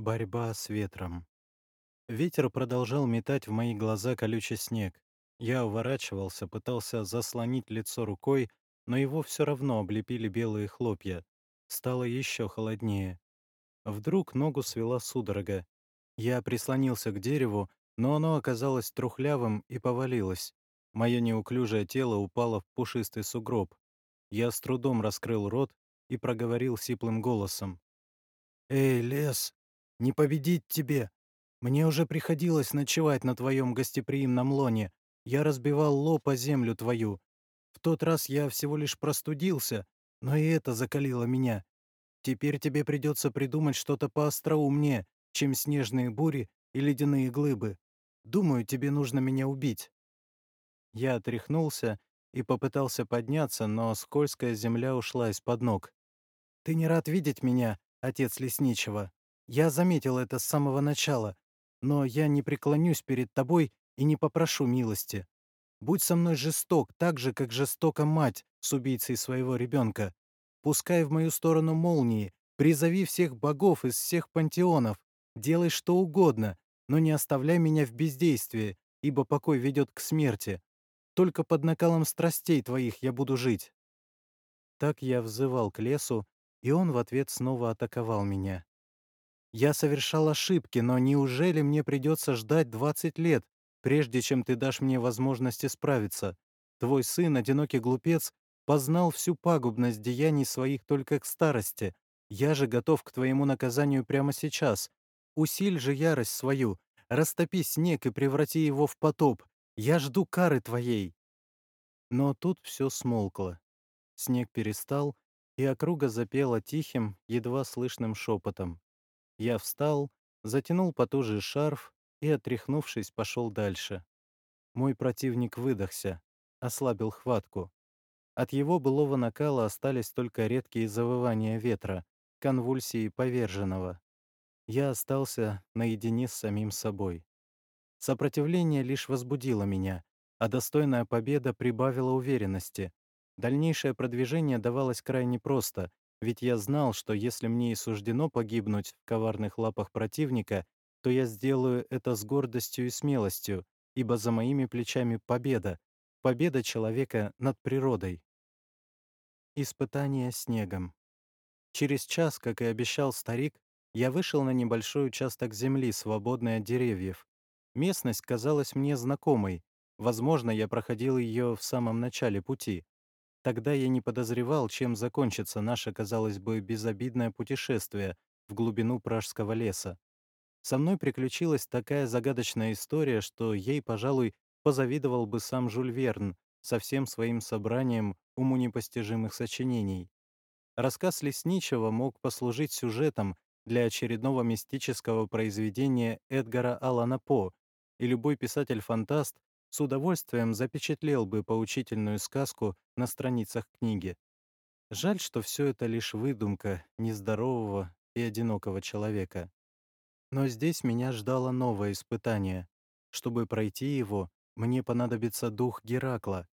Борьба с ветром. Ветер продолжал метать в мои глаза колючий снег. Я уворачивался, пытался заслонить лицо рукой, но его все равно облепили белые хлопья. Стало еще холоднее. Вдруг ногу свела судорога. Я прислонился к дереву, но оно оказалось трухлявым и повалилось. Мое неуклюжее тело упало в пушистый сугроб. Я с трудом раскрыл рот и проговорил сиплым голосом. «Эй, лес, не победить тебе! Мне уже приходилось ночевать на твоем гостеприимном лоне. Я разбивал лоб о землю твою. В тот раз я всего лишь простудился, но и это закалило меня. Теперь тебе придется придумать что-то поостроумнее, чем снежные бури и ледяные глыбы. Думаю, тебе нужно меня убить». Я отряхнулся и попытался подняться, но скользкая земля ушла из-под ног. «Ты не рад видеть меня, отец лесничего? Я заметил это с самого начала, но я не преклонюсь перед тобой и не попрошу милости. Будь со мной жесток, так же, как жестока мать с убийцей своего ребенка. Пускай в мою сторону молнии, призови всех богов из всех пантеонов, делай что угодно, но не оставляй меня в бездействии, ибо покой ведет к смерти. Только под накалом страстей твоих я буду жить». Так я взывал к лесу, и он в ответ снова атаковал меня. Я совершал ошибки, но неужели мне придется ждать 20 лет, прежде чем ты дашь мне возможность исправиться? Твой сын, одинокий глупец, познал всю пагубность деяний своих только к старости. Я же готов к твоему наказанию прямо сейчас. Усиль же ярость свою, растопи снег и преврати его в потоп. Я жду кары твоей. Но тут все смолкло. Снег перестал, и округа запела тихим, едва слышным шепотом. Я встал, затянул потуже шарф и, отряхнувшись, пошел дальше. Мой противник выдохся, ослабил хватку. От его былого накала остались только редкие завывания ветра, конвульсии поверженного. Я остался наедине с самим собой. Сопротивление лишь возбудило меня, а достойная победа прибавила уверенности. Дальнейшее продвижение давалось крайне просто, ведь я знал, что если мне и суждено погибнуть в коварных лапах противника, то я сделаю это с гордостью и смелостью, ибо за моими плечами победа, победа человека над природой. Испытание снегом. Через час, как и обещал старик, я вышел на небольшой участок земли, свободный от деревьев. Местность казалась мне знакомой. Возможно, я проходил ее в самом начале пути. Тогда я не подозревал, чем закончится наше, казалось бы, безобидное путешествие в глубину пражского леса. Со мной приключилась такая загадочная история, что ей, пожалуй, позавидовал бы сам Жюль Верн со всем своим собранием уму непостижимых сочинений. Рассказ Лесничего мог послужить сюжетом для очередного мистического произведения Эдгара Аллана По, и любой писатель-фантаст с удовольствием запечатлел бы поучительную сказку на страницах книги. Жаль, что все это лишь выдумка нездорового и одинокого человека. Но здесь меня ждало новое испытание. Чтобы пройти его, мне понадобится дух Геракла.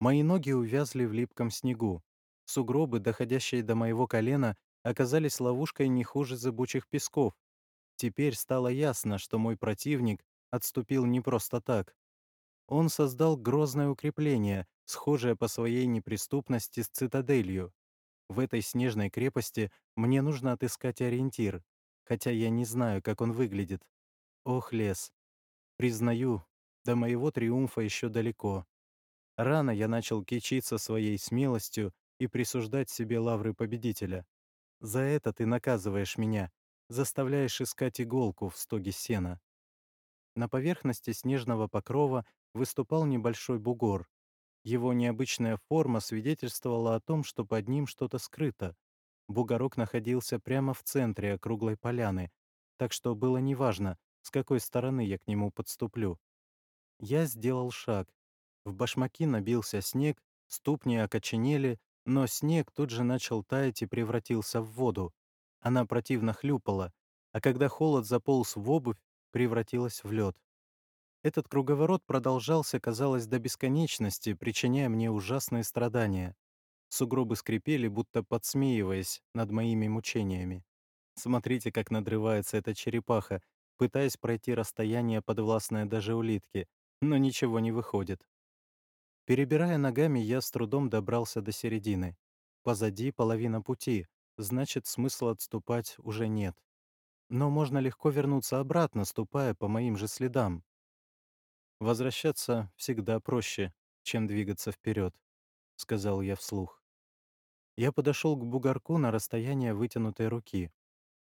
Мои ноги увязли в липком снегу. Сугробы, доходящие до моего колена, оказались ловушкой не хуже зыбучих песков. Теперь стало ясно, что мой противник отступил не просто так. Он создал грозное укрепление, схожее по своей неприступности с цитаделью. В этой снежной крепости мне нужно отыскать ориентир, хотя я не знаю, как он выглядит. Ох, лес. Признаю, до моего триумфа еще далеко. Рано я начал кичиться своей смелостью и присуждать себе лавры победителя. За это ты наказываешь меня, заставляешь искать иголку в стоге сена. На поверхности снежного покрова выступал небольшой бугор. Его необычная форма свидетельствовала о том, что под ним что-то скрыто. Бугорок находился прямо в центре округлой поляны, так что было неважно, с какой стороны я к нему подступлю. Я сделал шаг. В башмаки набился снег, ступни окоченели, но снег тут же начал таять и превратился в воду. Она противно хлюпала, а когда холод заполз в обувь, превратилась в лед. Этот круговорот продолжался, казалось, до бесконечности, причиняя мне ужасные страдания. Сугробы скрипели, будто подсмеиваясь над моими мучениями. Смотрите, как надрывается эта черепаха, пытаясь пройти расстояние, подвластное даже улитке, но ничего не выходит. Перебирая ногами, я с трудом добрался до середины. Позади половина пути, значит, смысла отступать уже нет. Но можно легко вернуться обратно, ступая по моим же следам. Возвращаться всегда проще, чем двигаться вперед, сказал я вслух. Я подошел к бугорку на расстояние вытянутой руки.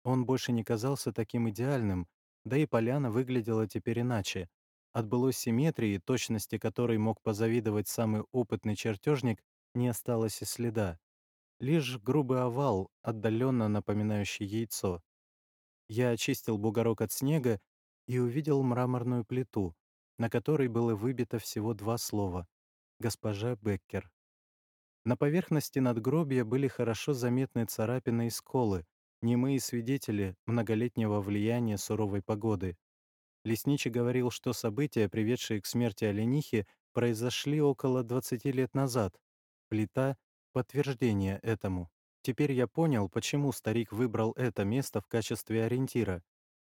Он больше не казался таким идеальным, да и поляна выглядела теперь иначе. От былой симметрии, точности которой мог позавидовать самый опытный чертежник, не осталось и следа. Лишь грубый овал, отдаленно напоминающий яйцо. Я очистил бугорок от снега и увидел мраморную плиту, на которой было выбито всего два слова «Госпожа Беккер». На поверхности надгробия были хорошо заметны царапины и сколы, немые свидетели многолетнего влияния суровой погоды. Лесничий говорил, что события, приведшие к смерти оленихи, произошли около 20 лет назад. Плита — подтверждение этому. Теперь я понял, почему старик выбрал это место в качестве ориентира.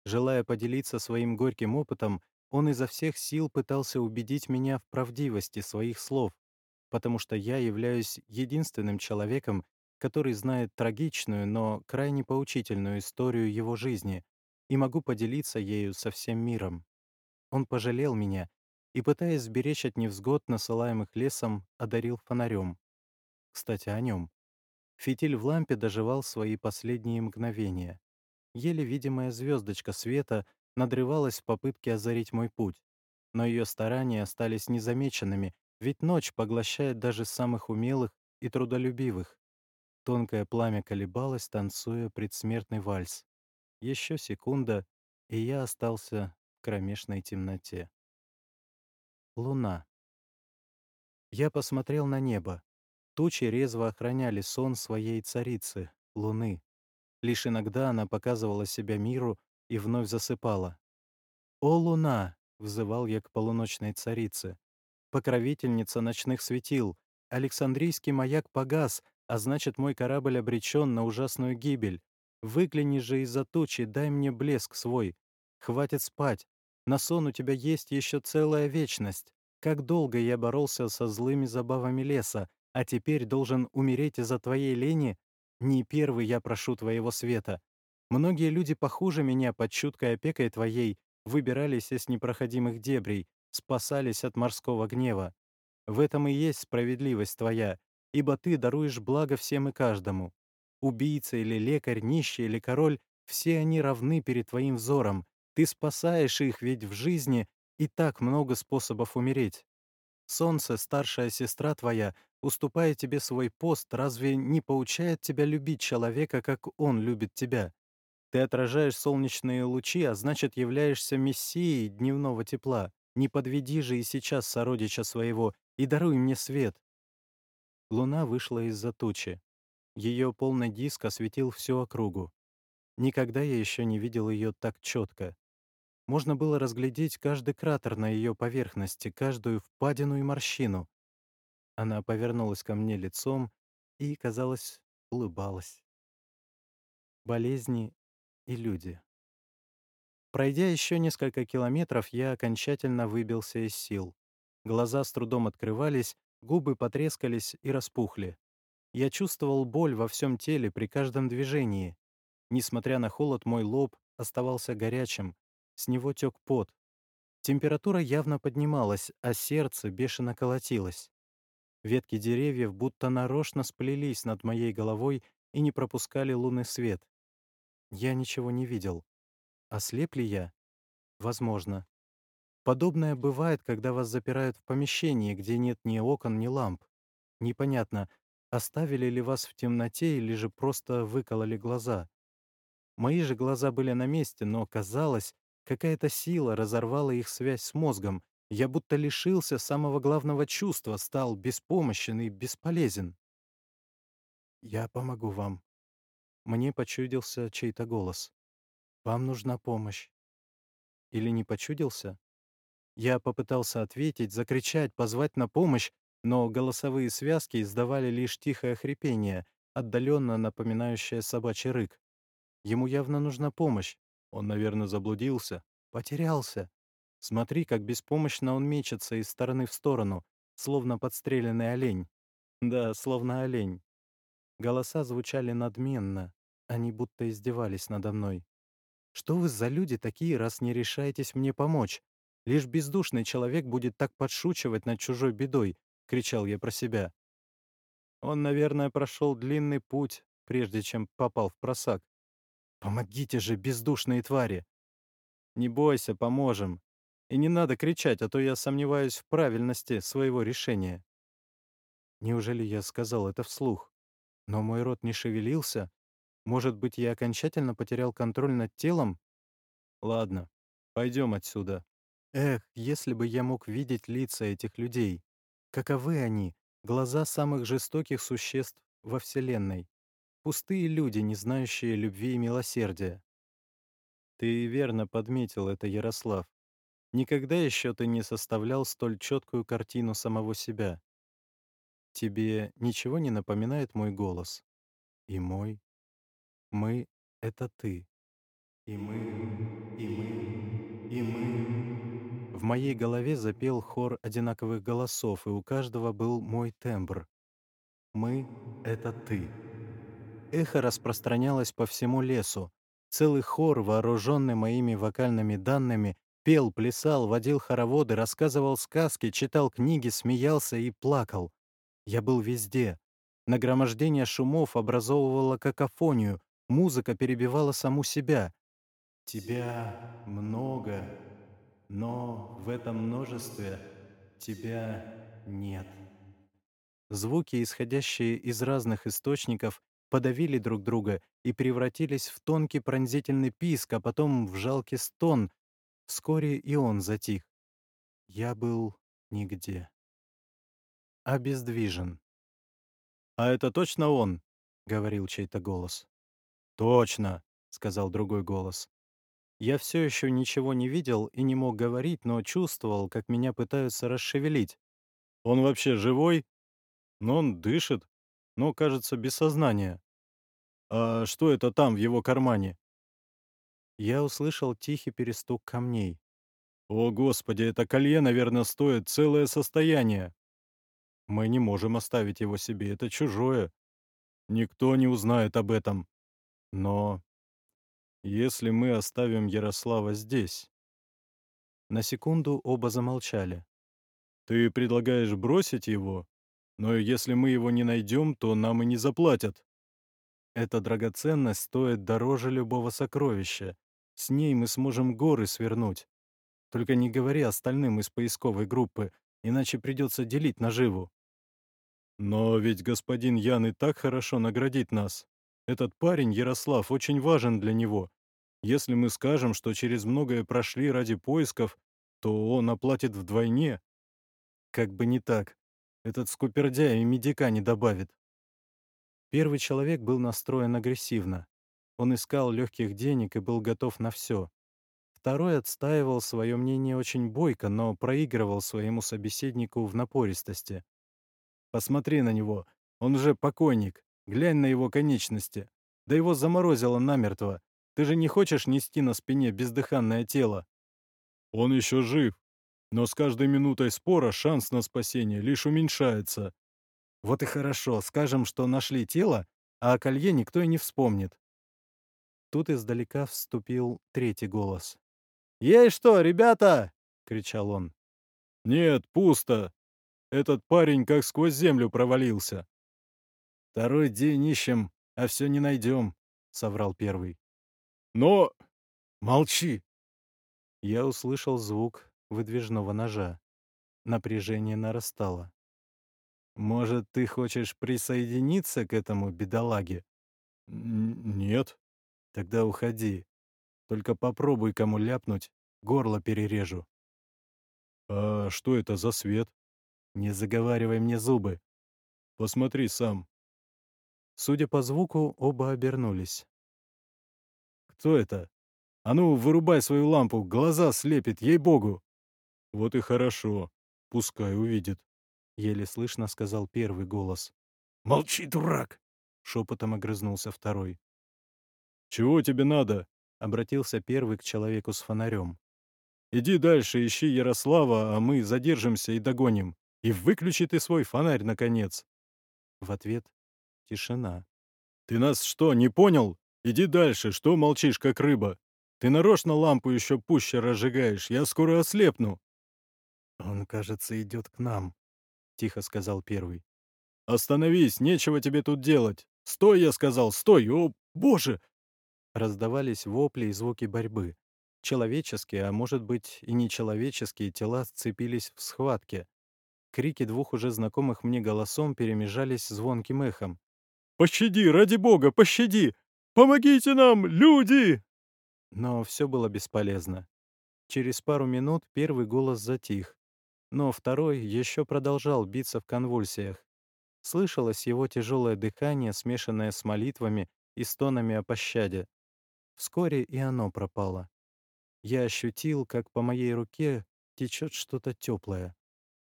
Желая поделиться своим горьким опытом, он изо всех сил пытался убедить меня в правдивости своих слов, потому что я являюсь единственным человеком, который знает трагичную, но крайне поучительную историю его жизни и могу поделиться ею со всем миром. Он пожалел меня и, пытаясь сберечь от невзгод, насылаемых лесом, одарил фонарем. Кстати, о нем. Фитиль в лампе доживал свои последние мгновения. Еле видимая звездочка света надрывалась в попытке озарить мой путь, но ее старания остались незамеченными, ведь ночь поглощает даже самых умелых и трудолюбивых. Тонкое пламя колебалось, танцуя предсмертный вальс. Еще секунда, и я остался в кромешной темноте. Луна. Я посмотрел на небо. Тучи резво охраняли сон своей царицы, Луны. Лишь иногда она показывала себя миру и вновь засыпала. «О, Луна!» — взывал я к полуночной царице. «Покровительница ночных светил! Александрийский маяк погас, а значит, мой корабль обречен на ужасную гибель. Выгляни же из-за тучи, дай мне блеск свой. Хватит спать. На сон у тебя есть еще целая вечность. Как долго я боролся со злыми забавами леса, а теперь должен умереть из-за твоей лени? Не первый я прошу твоего света. Многие люди похуже меня под чуткой опекой твоей выбирались из непроходимых дебрей, спасались от морского гнева. В этом и есть справедливость твоя, ибо ты даруешь благо всем и каждому. Убийца или лекарь, нищий или король — все они равны перед твоим взором. Ты спасаешь их, ведь в жизни и так много способов умереть. Солнце, старшая сестра твоя, уступая тебе свой пост, разве не поучает тебя любить человека, как он любит тебя? Ты отражаешь солнечные лучи, а значит, являешься мессией дневного тепла. Не подведи же и сейчас сородича своего и даруй мне свет. Луна вышла из-за тучи. Ее полный диск осветил всю округу. Никогда я еще не видел ее так четко. Можно было разглядеть каждый кратер на ее поверхности, каждую впадину и морщину. Она повернулась ко мне лицом и, казалось, улыбалась. Болезни и люди. Пройдя еще несколько километров, я окончательно выбился из сил. Глаза с трудом открывались, губы потрескались и распухли. Я чувствовал боль во всем теле при каждом движении. Несмотря на холод, мой лоб оставался горячим, с него тек пот. Температура явно поднималась, а сердце бешено колотилось. Ветки деревьев будто нарочно сплелись над моей головой и не пропускали лунный свет. Я ничего не видел. Ослеп ли я? Возможно. Подобное бывает, когда вас запирают в помещении, где нет ни окон, ни ламп. Непонятно, оставили ли вас в темноте или же просто выкололи глаза. Мои же глаза были на месте, но, казалось, какая-то сила разорвала их связь с мозгом. Я будто лишился самого главного чувства, стал беспомощен и бесполезен. «Я помогу вам». Мне почудился чей-то голос. «Вам нужна помощь». Или не почудился? Я попытался ответить, закричать, позвать на помощь, но голосовые связки издавали лишь тихое хрипение, отдаленно напоминающее собачий рык. Ему явно нужна помощь. Он, наверное, заблудился. Потерялся. Смотри, как беспомощно он мечется из стороны в сторону, словно подстреленный олень. Да, словно олень. Голоса звучали надменно. Они будто издевались надо мной. «Что вы за люди такие, раз не решаетесь мне помочь? Лишь бездушный человек будет так подшучивать над чужой бедой», — кричал я про себя. Он, наверное, прошел длинный путь, прежде чем попал в просак. «Помогите же, бездушные твари!» «Не бойся, поможем. И не надо кричать, а то я сомневаюсь в правильности своего решения». Неужели я сказал это вслух? Но мой рот не шевелился. Может быть, я окончательно потерял контроль над телом? Ладно, пойдем отсюда. Эх, если бы я мог видеть лица этих людей. Каковы они, глаза самых жестоких существ во Вселенной. Пустые люди, не знающие любви и милосердия. Ты верно подметил это, Ярослав. Никогда еще ты не составлял столь четкую картину самого себя. Тебе ничего не напоминает мой голос? И мой. Мы — это ты. И мы, и мы, и мы. В моей голове запел хор одинаковых голосов, и у каждого был мой тембр. Мы — это ты. Эхо распространялось по всему лесу. Целый хор, вооруженный моими вокальными данными, пел, плясал, водил хороводы, рассказывал сказки, читал книги, смеялся и плакал. Я был везде. Нагромождение шумов образовывало какофонию, музыка перебивала саму себя. «Тебя много, но в этом множестве тебя нет». Звуки, исходящие из разных источников, подавили друг друга и превратились в тонкий пронзительный писк, а потом в жалкий стон. Вскоре и он затих. Я был нигде. Обездвижен. «А это точно он?» — говорил чей-то голос. «Точно!» — сказал другой голос. Я все еще ничего не видел и не мог говорить, но чувствовал, как меня пытаются расшевелить. «Он вообще живой?» «Но он дышит, но, кажется, без сознания». «А что это там, в его кармане?» Я услышал тихий перестук камней. «О, Господи, это колье, наверное, стоит целое состояние!» «Мы не можем оставить его себе, это чужое. Никто не узнает об этом. Но если мы оставим Ярослава здесь...» На секунду оба замолчали. «Ты предлагаешь бросить его? Но если мы его не найдем, то нам и не заплатят». Эта драгоценность стоит дороже любого сокровища. С ней мы сможем горы свернуть. Только не говори остальным из поисковой группы, иначе придется делить наживу. Но ведь господин Ян и так хорошо наградит нас. Этот парень, Ярослав, очень важен для него. Если мы скажем, что через многое прошли ради поисков, то он оплатит вдвойне. Как бы не так. Этот скупердяй и медика не добавит. Первый человек был настроен агрессивно. Он искал легких денег и был готов на все. Второй отстаивал свое мнение очень бойко, но проигрывал своему собеседнику в напористости. «Посмотри на него, он уже покойник. Глянь на его конечности. Да его заморозило намертво. Ты же не хочешь нести на спине бездыханное тело?» «Он еще жив, но с каждой минутой спора шанс на спасение лишь уменьшается», вот и хорошо, скажем, что нашли тело, а о колье никто и не вспомнит. Тут издалека вступил третий голос. «Ей что, ребята?» — кричал он. «Нет, пусто. Этот парень как сквозь землю провалился». «Второй день ищем, а все не найдем», — соврал первый. «Но...» «Молчи!» Я услышал звук выдвижного ножа. Напряжение нарастало. Может, ты хочешь присоединиться к этому бедолаге? Нет. Тогда уходи. Только попробуй кому ляпнуть, горло перережу. А что это за свет? Не заговаривай мне зубы. Посмотри сам. Судя по звуку, оба обернулись. Кто это? А ну, вырубай свою лампу, глаза слепит, ей-богу. Вот и хорошо. Пускай увидит. — еле слышно сказал первый голос. «Молчи, дурак!» — шепотом огрызнулся второй. «Чего тебе надо?» — обратился первый к человеку с фонарем. «Иди дальше, ищи Ярослава, а мы задержимся и догоним. И выключи ты свой фонарь, наконец!» В ответ — тишина. «Ты нас что, не понял? Иди дальше, что молчишь, как рыба? Ты нарочно лампу еще пуще разжигаешь, я скоро ослепну!» «Он, кажется, идет к нам», — тихо сказал первый. «Остановись, нечего тебе тут делать! Стой, я сказал, стой! О, боже!» Раздавались вопли и звуки борьбы. Человеческие, а может быть и нечеловеческие тела сцепились в схватке. Крики двух уже знакомых мне голосом перемежались звонким эхом. «Пощади, ради бога, пощади! Помогите нам, люди!» Но все было бесполезно. Через пару минут первый голос затих, но второй еще продолжал биться в конвульсиях. Слышалось его тяжелое дыхание, смешанное с молитвами и стонами о пощаде. Вскоре и оно пропало. Я ощутил, как по моей руке течет что-то теплое.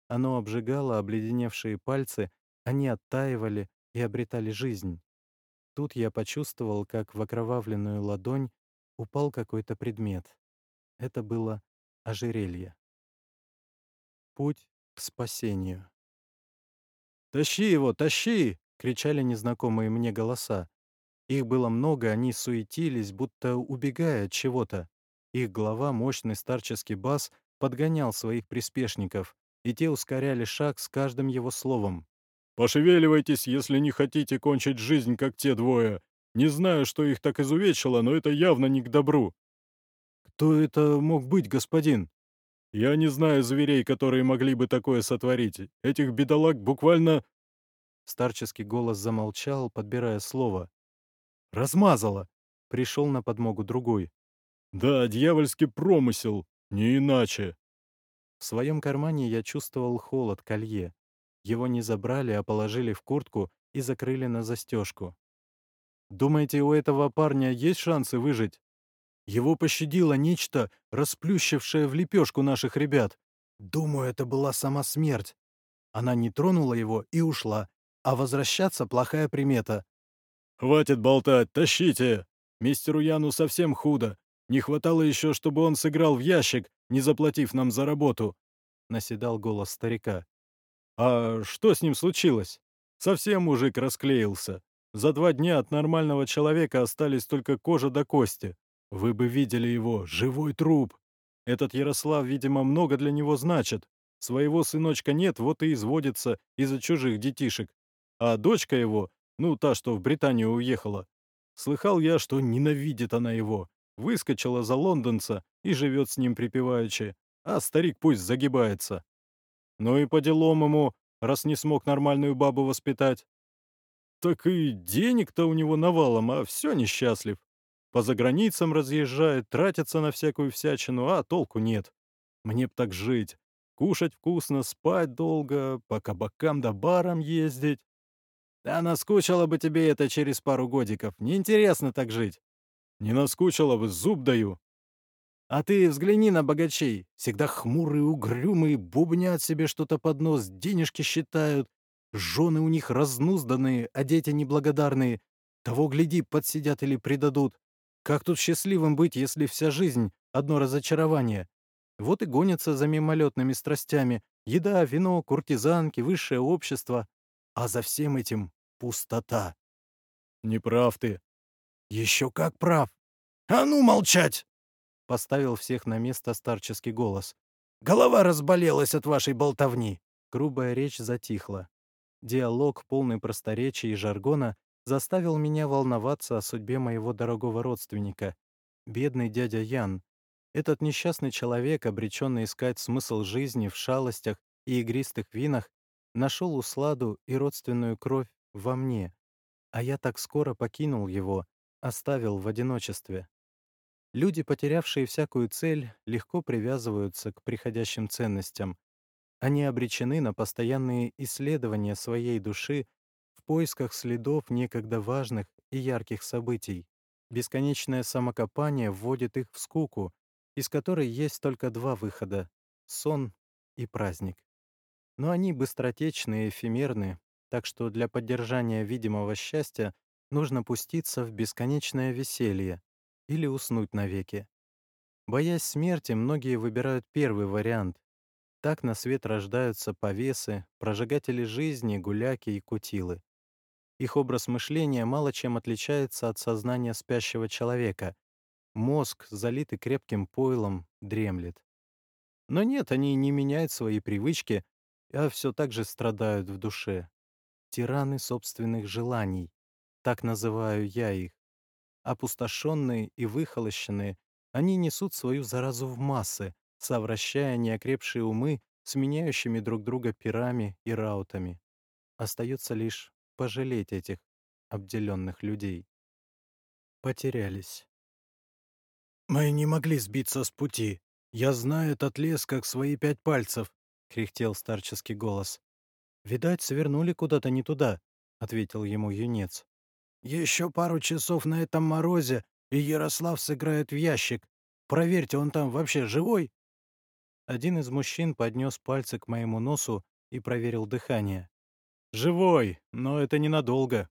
Оно обжигало обледеневшие пальцы, они оттаивали и обретали жизнь. Тут я почувствовал, как в окровавленную ладонь упал какой-то предмет. Это было ожерелье. Путь к спасению. «Тащи его, тащи!» — кричали незнакомые мне голоса. Их было много, они суетились, будто убегая от чего-то. Их глава, мощный старческий бас, подгонял своих приспешников, и те ускоряли шаг с каждым его словом. «Пошевеливайтесь, если не хотите кончить жизнь, как те двое. Не знаю, что их так изувечило, но это явно не к добру». «Кто это мог быть, господин?» Я не знаю зверей, которые могли бы такое сотворить. Этих бедолаг буквально...» Старческий голос замолчал, подбирая слово. «Размазало!» — пришел на подмогу другой. «Да, дьявольский промысел, не иначе!» В своем кармане я чувствовал холод колье. Его не забрали, а положили в куртку и закрыли на застежку. «Думаете, у этого парня есть шансы выжить?» Его пощадило нечто, расплющившее в лепешку наших ребят. Думаю, это была сама смерть. Она не тронула его и ушла, а возвращаться — плохая примета. «Хватит болтать, тащите! Мистеру Яну совсем худо. Не хватало еще, чтобы он сыграл в ящик, не заплатив нам за работу», — наседал голос старика. «А что с ним случилось? Совсем мужик расклеился. За два дня от нормального человека остались только кожа до кости. Вы бы видели его, живой труп. Этот Ярослав, видимо, много для него значит. Своего сыночка нет, вот и изводится из-за чужих детишек. А дочка его, ну, та, что в Британию уехала, слыхал я, что ненавидит она его. Выскочила за лондонца и живет с ним припеваючи, а старик пусть загибается. Ну и по делам ему, раз не смог нормальную бабу воспитать. Так и денег-то у него навалом, а все несчастлив. По заграницам разъезжает, тратится на всякую всячину, а толку нет. Мне б так жить. Кушать вкусно, спать долго, по кабакам да барам ездить. Да наскучило бы тебе это через пару годиков. Неинтересно так жить. Не наскучило бы, зуб даю. А ты взгляни на богачей. Всегда хмурые, угрюмые, бубнят себе что-то под нос, денежки считают. Жены у них разнузданные, а дети неблагодарные. Того, гляди, подсидят или предадут. Как тут счастливым быть, если вся жизнь — одно разочарование? Вот и гонятся за мимолетными страстями. Еда, вино, куртизанки, высшее общество. А за всем этим пустота. Не прав ты. Еще как прав. А ну молчать! Поставил всех на место старческий голос. Голова разболелась от вашей болтовни. Грубая речь затихла. Диалог, полный просторечия и жаргона, заставил меня волноваться о судьбе моего дорогого родственника. Бедный дядя Ян. Этот несчастный человек, обреченный искать смысл жизни в шалостях и игристых винах, нашел усладу и родственную кровь во мне, а я так скоро покинул его, оставил в одиночестве. Люди, потерявшие всякую цель, легко привязываются к приходящим ценностям. Они обречены на постоянные исследования своей души в поисках следов некогда важных и ярких событий. Бесконечное самокопание вводит их в скуку, из которой есть только два выхода — сон и праздник. Но они быстротечны и эфемерны, так что для поддержания видимого счастья Нужно пуститься в бесконечное веселье или уснуть навеки. Боясь смерти, многие выбирают первый вариант. Так на свет рождаются повесы, прожигатели жизни, гуляки и кутилы. Их образ мышления мало чем отличается от сознания спящего человека. Мозг, залитый крепким пойлом, дремлет. Но нет, они не меняют свои привычки, а все так же страдают в душе. Тираны собственных желаний. Так называю я их. Опустошенные и выхолощенные, они несут свою заразу в массы, совращая неокрепшие умы сменяющими друг друга пирами и раутами. Остается лишь пожалеть этих обделенных людей. Потерялись. «Мы не могли сбиться с пути. Я знаю этот лес, как свои пять пальцев», — кряхтел старческий голос. «Видать, свернули куда-то не туда», — ответил ему юнец. «Еще пару часов на этом морозе, и Ярослав сыграет в ящик. Проверьте, он там вообще живой?» Один из мужчин поднес пальцы к моему носу и проверил дыхание. «Живой, но это ненадолго.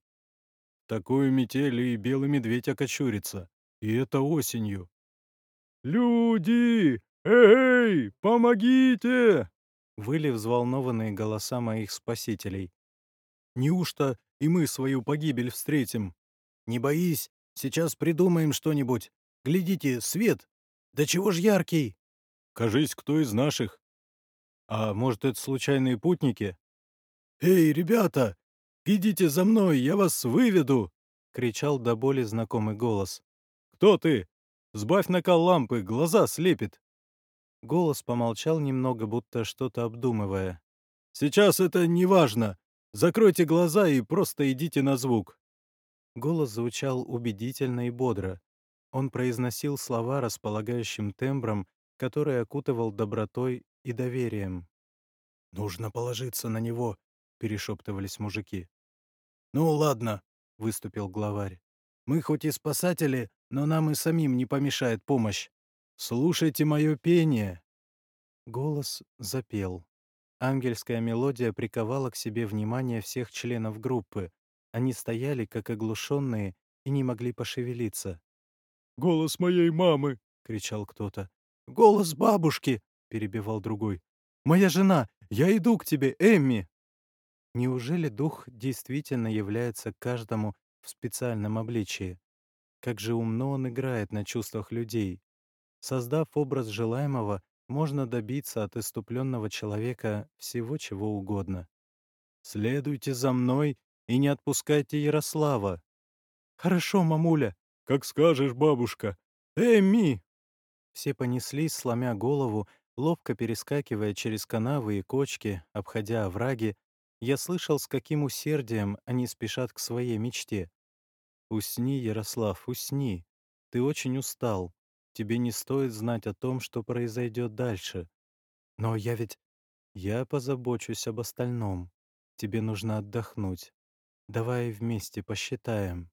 Такую метель и белый медведь окочурится. И это осенью». «Люди! Эй, помогите!» Выли взволнованные голоса моих спасителей. «Неужто и мы свою погибель встретим?» «Не боись, сейчас придумаем что-нибудь. Глядите, свет! Да чего ж яркий!» «Кажись, кто из наших?» «А может, это случайные путники?» «Эй, ребята! Идите за мной, я вас выведу!» — кричал до боли знакомый голос. «Кто ты? Сбавь накал лампы, глаза слепит!» Голос помолчал немного, будто что-то обдумывая. «Сейчас это не важно. Закройте глаза и просто идите на звук». Голос звучал убедительно и бодро. Он произносил слова располагающим тембром, который окутывал добротой и доверием. «Нужно положиться на него», перешептывались мужики. «Ну ладно», — выступил главарь. «Мы хоть и спасатели, но нам и самим не помешает помощь. Слушайте мое пение!» Голос запел. Ангельская мелодия приковала к себе внимание всех членов группы. Они стояли, как оглушенные, и не могли пошевелиться. «Голос моей мамы!» — кричал кто-то. «Голос бабушки!» — перебивал другой. «Моя жена! Я иду к тебе, Эмми!» Неужели дух действительно является каждому в специальном обличии? Как же умно он играет на чувствах людей. Создав образ желаемого, можно добиться от иступленного человека всего чего угодно. «Следуйте за мной и не отпускайте Ярослава!» «Хорошо, мамуля!» «Как скажешь, бабушка!» «Эми!» Все понеслись, сломя голову, ловко перескакивая через канавы и кочки, обходя овраги, я слышал, с каким усердием они спешат к своей мечте. «Усни, Ярослав, усни. Ты очень устал. Тебе не стоит знать о том, что произойдет дальше. Но я ведь... Я позабочусь об остальном. Тебе нужно отдохнуть. Давай вместе посчитаем.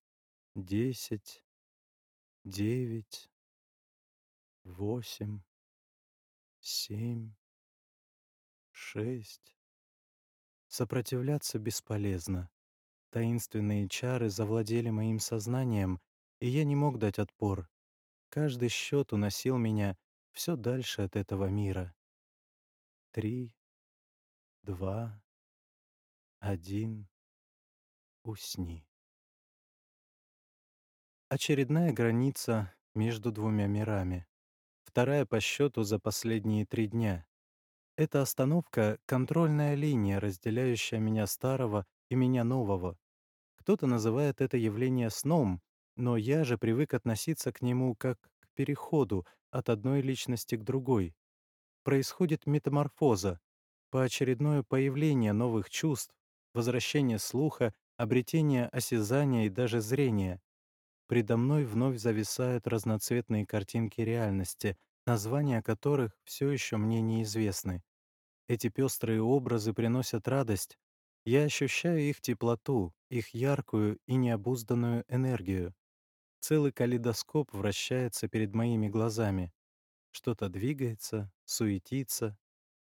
Десять, девять, восемь, семь, шесть, Сопротивляться бесполезно. Таинственные чары завладели моим сознанием, и я не мог дать отпор. Каждый счет уносил меня все дальше от этого мира. Три, два, один. Усни. Очередная граница между двумя мирами. Вторая по счету за последние три дня. Эта остановка — контрольная линия, разделяющая меня старого и меня нового. Кто-то называет это явление сном, но я же привык относиться к нему как к переходу от одной личности к другой. Происходит метаморфоза, поочередное появление новых чувств, возвращение слуха, обретение осязания и даже зрения. Предо мной вновь зависают разноцветные картинки реальности, названия которых все еще мне неизвестны. Эти пестрые образы приносят радость. Я ощущаю их теплоту, их яркую и необузданную энергию. Целый калейдоскоп вращается перед моими глазами. Что-то двигается, суетится.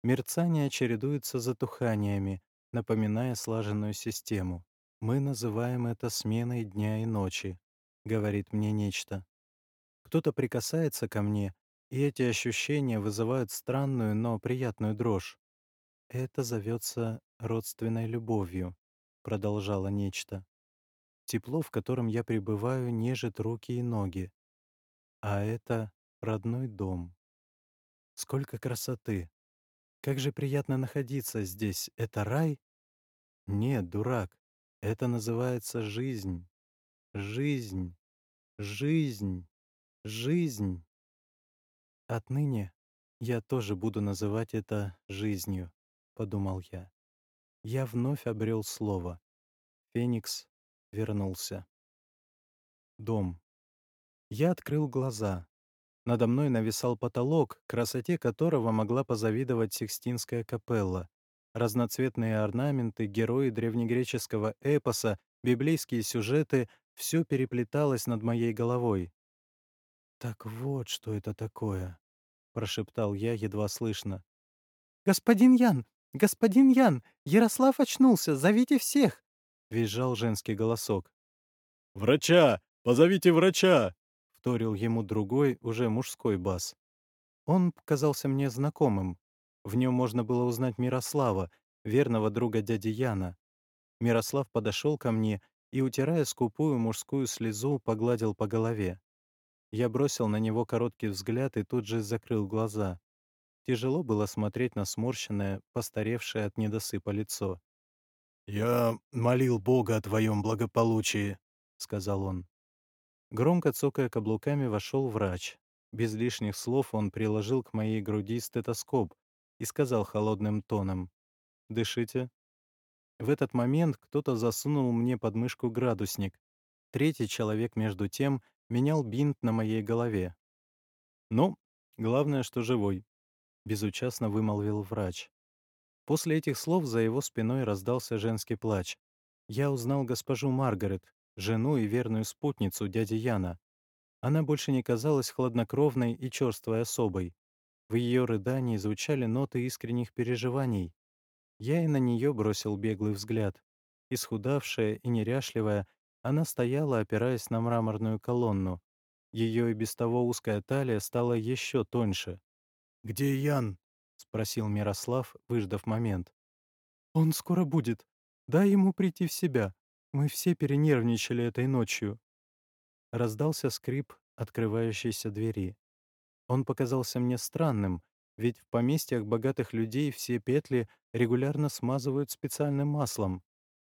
Мерцание чередуется затуханиями, напоминая слаженную систему. Мы называем это сменой дня и ночи, говорит мне нечто. Кто-то прикасается ко мне, и эти ощущения вызывают странную, но приятную дрожь. Это зовется родственной любовью, продолжала нечто. Тепло, в котором я пребываю, нежит руки и ноги. А это родной дом. Сколько красоты! Как же приятно находиться здесь. Это рай? Нет, дурак. Это называется жизнь. Жизнь. Жизнь. Жизнь. Отныне я тоже буду называть это жизнью, подумал я. Я вновь обрел слово. Феникс вернулся. Дом. Я открыл глаза. Надо мной нависал потолок, красоте которого могла позавидовать Сикстинская капелла. Разноцветные орнаменты, герои древнегреческого эпоса, библейские сюжеты — все переплеталось над моей головой. «Так вот, что это такое», — прошептал я едва слышно. «Господин Ян! Господин Ян! Ярослав очнулся! Зовите всех!» — визжал женский голосок. «Врача! Позовите врача!» — вторил ему другой, уже мужской бас. Он показался мне знакомым. В нем можно было узнать Мирослава, верного друга дяди Яна. Мирослав подошел ко мне и, утирая скупую мужскую слезу, погладил по голове. Я бросил на него короткий взгляд и тут же закрыл глаза. Тяжело было смотреть на сморщенное, постаревшее от недосыпа лицо. «Я молил Бога о твоем благополучии», — сказал он. Громко цокая каблуками, вошел врач. Без лишних слов он приложил к моей груди стетоскоп и сказал холодным тоном «Дышите». В этот момент кто-то засунул мне под мышку градусник. Третий человек, между тем, менял бинт на моей голове. «Ну, главное, что живой», — безучастно вымолвил врач. После этих слов за его спиной раздался женский плач. Я узнал госпожу Маргарет, жену и верную спутницу дяди Яна. Она больше не казалась хладнокровной и черствой особой. В ее рыдании звучали ноты искренних переживаний. Я и на нее бросил беглый взгляд. Исхудавшая и неряшливая, она стояла, опираясь на мраморную колонну. Ее и без того узкая талия стала еще тоньше. «Где Ян?» — спросил Мирослав, выждав момент. «Он скоро будет. Дай ему прийти в себя. Мы все перенервничали этой ночью». Раздался скрип открывающейся двери. Он показался мне странным, ведь в поместьях богатых людей все петли регулярно смазывают специальным маслом.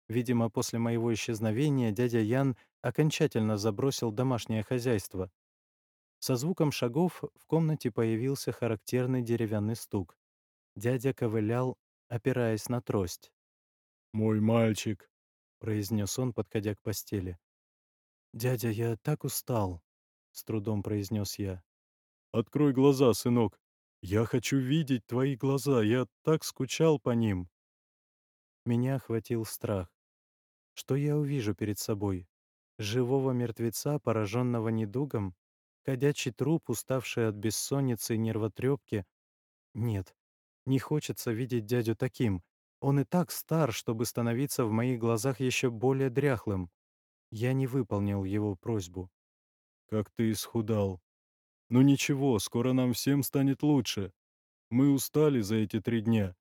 Видимо, после моего исчезновения дядя Ян окончательно забросил домашнее хозяйство. Со звуком шагов в комнате появился характерный деревянный стук. Дядя ковылял, опираясь на трость. «Мой мальчик», — произнес он, подходя к постели. «Дядя, я так устал», — с трудом произнес я. «Открой глаза, сынок. Я хочу видеть твои глаза. Я так скучал по ним». Меня охватил страх. Что я увижу перед собой? Живого мертвеца, пораженного недугом? Ходячий труп, уставший от бессонницы и нервотрепки? Нет, не хочется видеть дядю таким. Он и так стар, чтобы становиться в моих глазах еще более дряхлым. Я не выполнил его просьбу. «Как ты исхудал. Ну ничего, скоро нам всем станет лучше. Мы устали за эти три дня.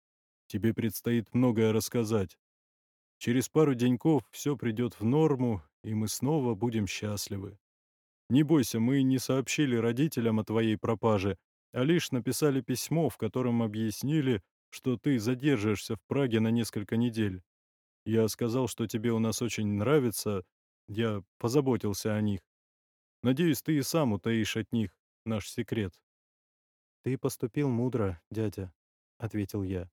Тебе предстоит многое рассказать. Через пару деньков все придет в норму, и мы снова будем счастливы. Не бойся, мы не сообщили родителям о твоей пропаже, а лишь написали письмо, в котором объяснили, что ты задержишься в Праге на несколько недель. Я сказал, что тебе у нас очень нравится, я позаботился о них. Надеюсь, ты и сам утаишь от них наш секрет. «Ты поступил мудро, дядя», — ответил я.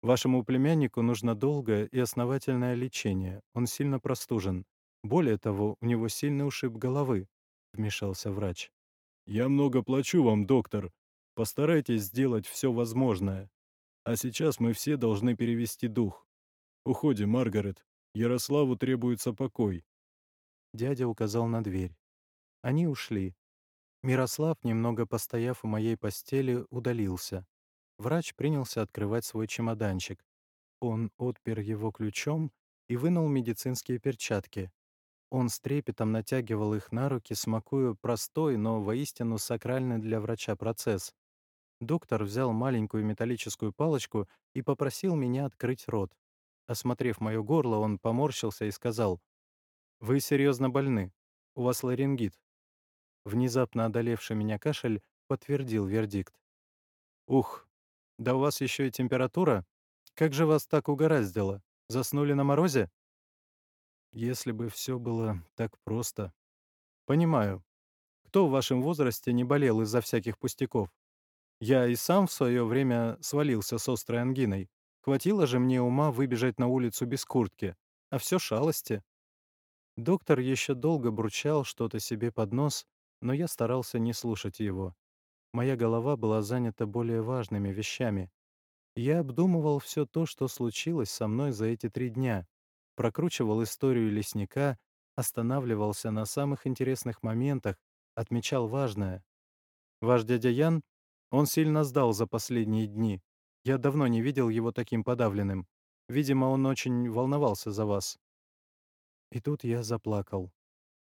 «Вашему племяннику нужно долгое и основательное лечение. Он сильно простужен. Более того, у него сильный ушиб головы», — вмешался врач. «Я много плачу вам, доктор. Постарайтесь сделать все возможное. А сейчас мы все должны перевести дух. Уходим, Маргарет. Ярославу требуется покой». Дядя указал на дверь. Они ушли. Мирослав, немного постояв у моей постели, удалился. Врач принялся открывать свой чемоданчик. Он отпер его ключом и вынул медицинские перчатки. Он с трепетом натягивал их на руки, смакуя простой, но воистину сакральный для врача процесс. Доктор взял маленькую металлическую палочку и попросил меня открыть рот. Осмотрев мое горло, он поморщился и сказал, «Вы серьезно больны. У вас ларингит». Внезапно одолевший меня кашель подтвердил вердикт. «Ух, да у вас еще и температура? Как же вас так угораздило? Заснули на морозе?» Если бы все было так просто. Понимаю. Кто в вашем возрасте не болел из-за всяких пустяков? Я и сам в свое время свалился с острой ангиной. Хватило же мне ума выбежать на улицу без куртки. А все шалости. Доктор еще долго бурчал что-то себе под нос, но я старался не слушать его. Моя голова была занята более важными вещами. Я обдумывал все то, что случилось со мной за эти три дня, прокручивал историю лесника, останавливался на самых интересных моментах, отмечал важное. Ваш дядя Ян, он сильно сдал за последние дни. Я давно не видел его таким подавленным. Видимо, он очень волновался за вас. И тут я заплакал.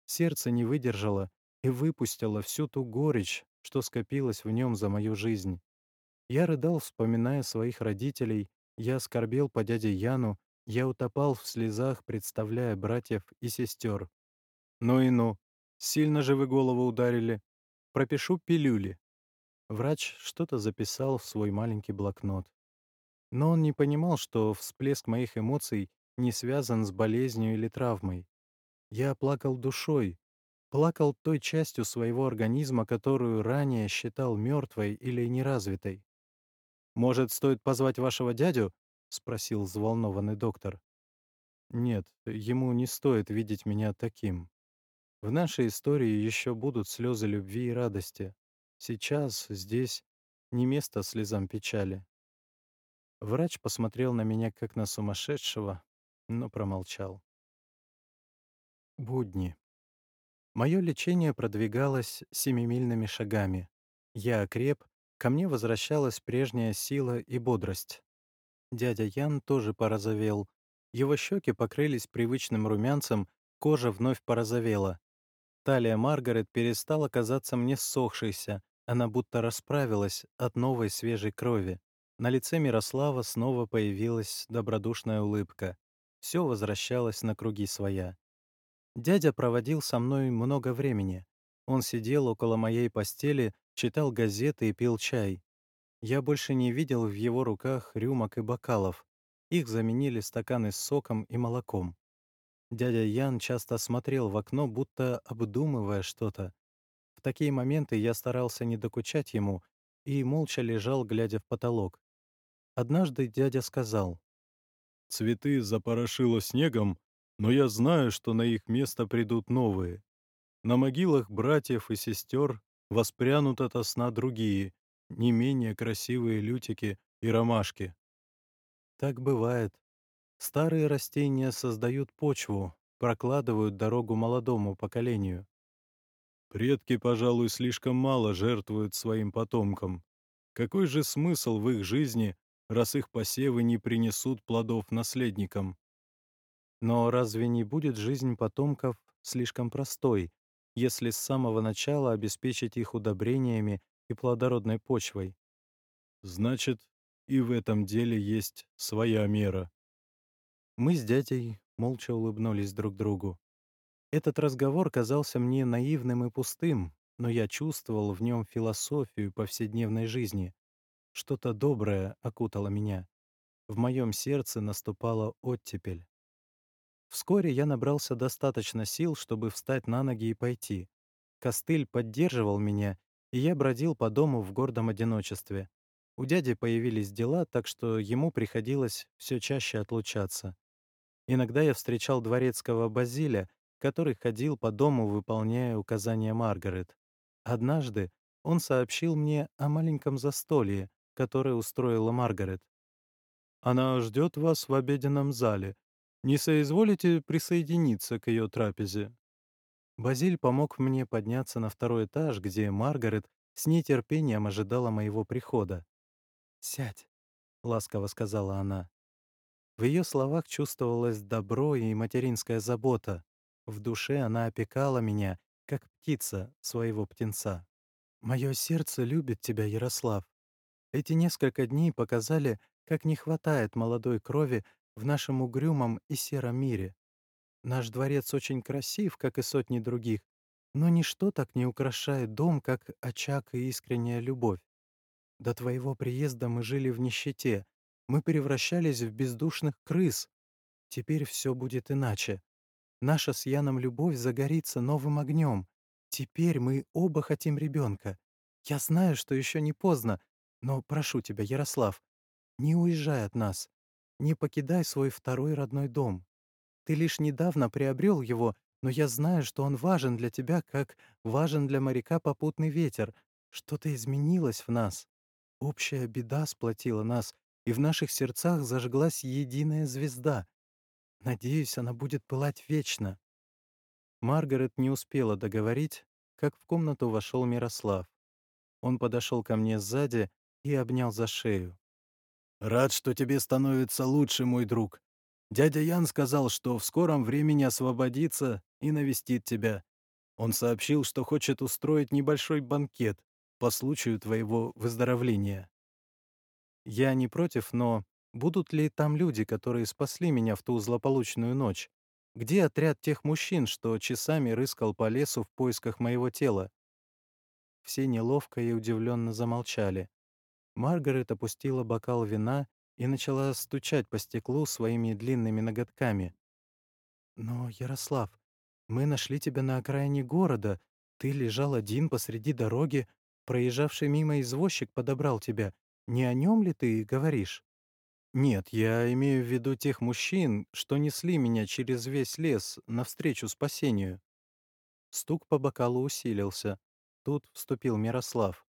Сердце не выдержало и выпустило всю ту горечь, что скопилось в нем за мою жизнь. Я рыдал, вспоминая своих родителей, я скорбел по дяде Яну, я утопал в слезах, представляя братьев и сестер. Ну и ну, сильно же вы голову ударили. Пропишу пилюли. Врач что-то записал в свой маленький блокнот. Но он не понимал, что всплеск моих эмоций не связан с болезнью или травмой. Я плакал душой, плакал той частью своего организма, которую ранее считал мертвой или неразвитой. «Может, стоит позвать вашего дядю?» — спросил взволнованный доктор. «Нет, ему не стоит видеть меня таким. В нашей истории еще будут слезы любви и радости. Сейчас, здесь, не место слезам печали». Врач посмотрел на меня как на сумасшедшего, но промолчал. Будни. Мое лечение продвигалось семимильными шагами. Я окреп, ко мне возвращалась прежняя сила и бодрость. Дядя Ян тоже порозовел. Его щеки покрылись привычным румянцем, кожа вновь порозовела. Талия Маргарет перестала казаться мне ссохшейся, она будто расправилась от новой свежей крови. На лице Мирослава снова появилась добродушная улыбка. Все возвращалось на круги своя. Дядя проводил со мной много времени. Он сидел около моей постели, читал газеты и пил чай. Я больше не видел в его руках рюмок и бокалов. Их заменили стаканы с соком и молоком. Дядя Ян часто смотрел в окно, будто обдумывая что-то. В такие моменты я старался не докучать ему и молча лежал, глядя в потолок. Однажды дядя сказал, «Цветы запорошило снегом, но я знаю, что на их место придут новые. На могилах братьев и сестер воспрянут ото сна другие, не менее красивые лютики и ромашки. «Так бывает. Старые растения создают почву, прокладывают дорогу молодому поколению. Предки, пожалуй, слишком мало жертвуют своим потомкам. Какой же смысл в их жизни, раз их посевы не принесут плодов наследникам? Но разве не будет жизнь потомков слишком простой, если с самого начала обеспечить их удобрениями и плодородной почвой? Значит, и в этом деле есть своя мера. Мы с дядей молча улыбнулись друг другу. Этот разговор казался мне наивным и пустым, но я чувствовал в нем философию повседневной жизни. Что-то доброе окутало меня. В моем сердце наступала оттепель. Вскоре я набрался достаточно сил, чтобы встать на ноги и пойти. Костыль поддерживал меня, и я бродил по дому в гордом одиночестве. У дяди появились дела, так что ему приходилось все чаще отлучаться. Иногда я встречал дворецкого Базиля, который ходил по дому, выполняя указания Маргарет. Однажды он сообщил мне о маленьком застолье, которое устроила Маргарет. «Она ждет вас в обеденном зале. Не соизволите присоединиться к ее трапезе?» Базиль помог мне подняться на второй этаж, где Маргарет с нетерпением ожидала моего прихода. «Сядь», — ласково сказала она. В ее словах чувствовалось добро и материнская забота. В душе она опекала меня, как птица своего птенца. «Мое сердце любит тебя, Ярослав. Эти несколько дней показали, как не хватает молодой крови в нашем угрюмом и сером мире. Наш дворец очень красив, как и сотни других, но ничто так не украшает дом, как очаг и искренняя любовь. До твоего приезда мы жили в нищете, мы превращались в бездушных крыс. Теперь все будет иначе. Наша с Яном любовь загорится новым огнем. Теперь мы оба хотим ребенка. Я знаю, что еще не поздно, но прошу тебя, Ярослав, не уезжай от нас. Не покидай свой второй родной дом. Ты лишь недавно приобрел его, но я знаю, что он важен для тебя, как важен для моряка попутный ветер. Что-то изменилось в нас. Общая беда сплотила нас, и в наших сердцах зажглась единая звезда. Надеюсь, она будет пылать вечно. Маргарет не успела договорить, как в комнату вошел Мирослав. Он подошел ко мне сзади и обнял за шею. «Рад, что тебе становится лучше, мой друг. Дядя Ян сказал, что в скором времени освободится и навестит тебя. Он сообщил, что хочет устроить небольшой банкет по случаю твоего выздоровления». Я не против, но будут ли там люди, которые спасли меня в ту злополучную ночь? Где отряд тех мужчин, что часами рыскал по лесу в поисках моего тела? Все неловко и удивленно замолчали. Маргарет опустила бокал вина и начала стучать по стеклу своими длинными ноготками. «Но, Ярослав, мы нашли тебя на окраине города. Ты лежал один посреди дороги. Проезжавший мимо извозчик подобрал тебя. Не о нем ли ты говоришь?» «Нет, я имею в виду тех мужчин, что несли меня через весь лес навстречу спасению». Стук по бокалу усилился. Тут вступил Мирослав.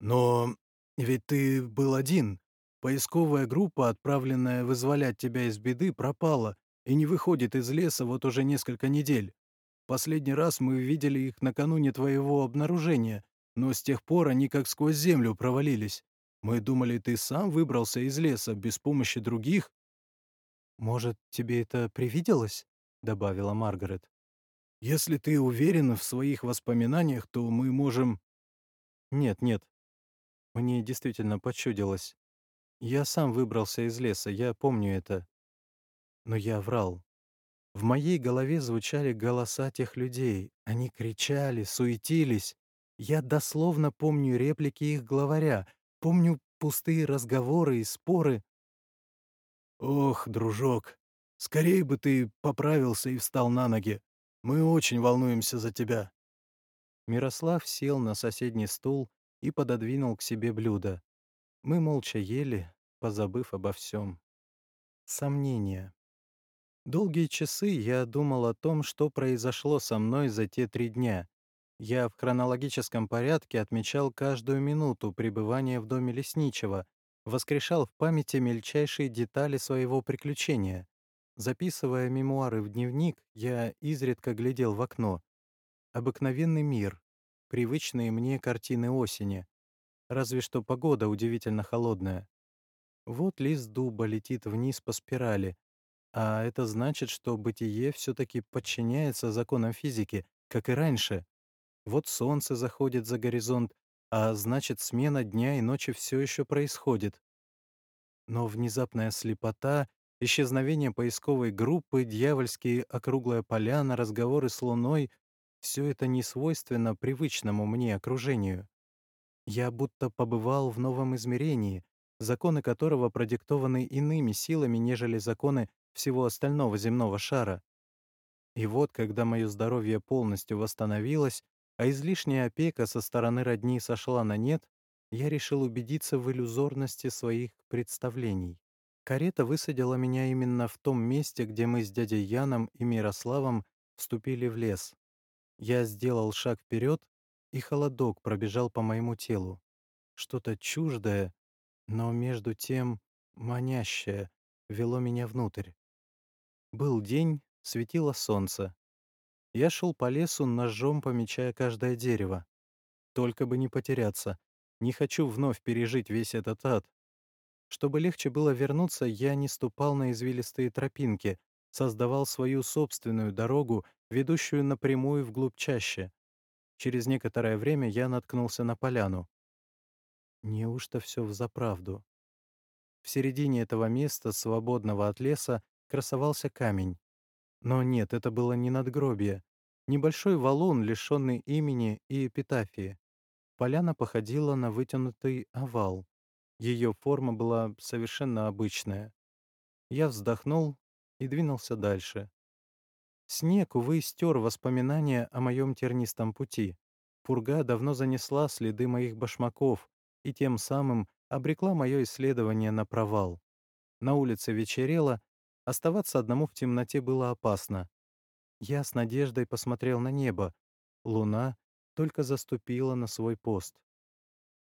«Но ведь ты был один. Поисковая группа, отправленная вызволять тебя из беды, пропала и не выходит из леса вот уже несколько недель. Последний раз мы видели их накануне твоего обнаружения, но с тех пор они как сквозь землю провалились. Мы думали, ты сам выбрался из леса без помощи других». «Может, тебе это привиделось?» — добавила Маргарет. «Если ты уверен в своих воспоминаниях, то мы можем...» «Нет, нет. Мне действительно почудилось. Я сам выбрался из леса, я помню это. Но я врал. В моей голове звучали голоса тех людей. Они кричали, суетились. Я дословно помню реплики их главаря, помню пустые разговоры и споры. «Ох, дружок, скорее бы ты поправился и встал на ноги. Мы очень волнуемся за тебя». Мирослав сел на соседний стул и пододвинул к себе блюдо. Мы молча ели, позабыв обо всем. Сомнения. Долгие часы я думал о том, что произошло со мной за те три дня. Я в хронологическом порядке отмечал каждую минуту пребывания в доме лесничего, воскрешал в памяти мельчайшие детали своего приключения. Записывая мемуары в дневник, я изредка глядел в окно. Обыкновенный мир, привычные мне картины осени. Разве что погода удивительно холодная. Вот лист дуба летит вниз по спирали, а это значит, что бытие все-таки подчиняется законам физики, как и раньше. Вот солнце заходит за горизонт, а значит, смена дня и ночи все еще происходит. Но внезапная слепота, исчезновение поисковой группы, дьявольские округлая поляна, разговоры с луной — все это не свойственно привычному мне окружению. Я будто побывал в новом измерении, законы которого продиктованы иными силами, нежели законы всего остального земного шара. И вот, когда мое здоровье полностью восстановилось, а излишняя опека со стороны родни сошла на нет, я решил убедиться в иллюзорности своих представлений. Карета высадила меня именно в том месте, где мы с дядей Яном и Мирославом вступили в лес. Я сделал шаг вперед, и холодок пробежал по моему телу. Что-то чуждое, но между тем манящее вело меня внутрь. Был день, светило солнце. Я шел по лесу, ножом помечая каждое дерево. Только бы не потеряться. Не хочу вновь пережить весь этот ад. Чтобы легче было вернуться, я не ступал на извилистые тропинки, создавал свою собственную дорогу, ведущую напрямую вглубь чаще. Через некоторое время я наткнулся на поляну. Неужто все взаправду? В середине этого места, свободного от леса, красовался камень. Но нет, это было не надгробие. Небольшой валун, лишенный имени и эпитафии. Поляна походила на вытянутый овал. Ее форма была совершенно обычная. Я вздохнул и двинулся дальше. Снег, увы, стер воспоминания о моем тернистом пути. Пурга давно занесла следы моих башмаков и тем самым обрекла мое исследование на провал. На улице вечерело, оставаться одному в темноте было опасно. Я с надеждой посмотрел на небо. Луна только заступила на свой пост.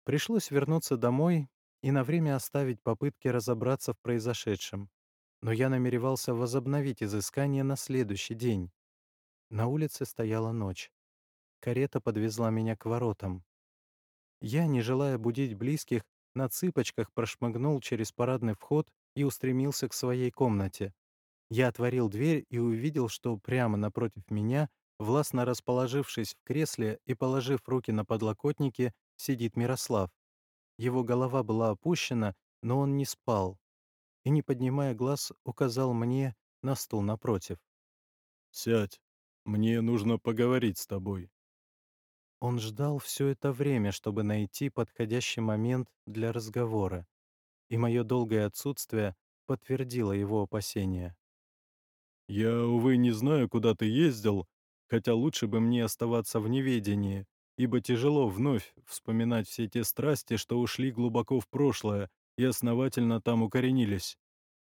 Пришлось вернуться домой и на время оставить попытки разобраться в произошедшем. Но я намеревался возобновить изыскание на следующий день. На улице стояла ночь. Карета подвезла меня к воротам. Я, не желая будить близких, на цыпочках прошмыгнул через парадный вход и устремился к своей комнате. Я отворил дверь и увидел, что прямо напротив меня, властно расположившись в кресле и положив руки на подлокотники, сидит Мирослав. Его голова была опущена, но он не спал и, не поднимая глаз, указал мне на стул напротив. «Сядь, мне нужно поговорить с тобой». Он ждал все это время, чтобы найти подходящий момент для разговора, и мое долгое отсутствие подтвердило его опасения. «Я, увы, не знаю, куда ты ездил, хотя лучше бы мне оставаться в неведении, ибо тяжело вновь вспоминать все те страсти, что ушли глубоко в прошлое и основательно там укоренились.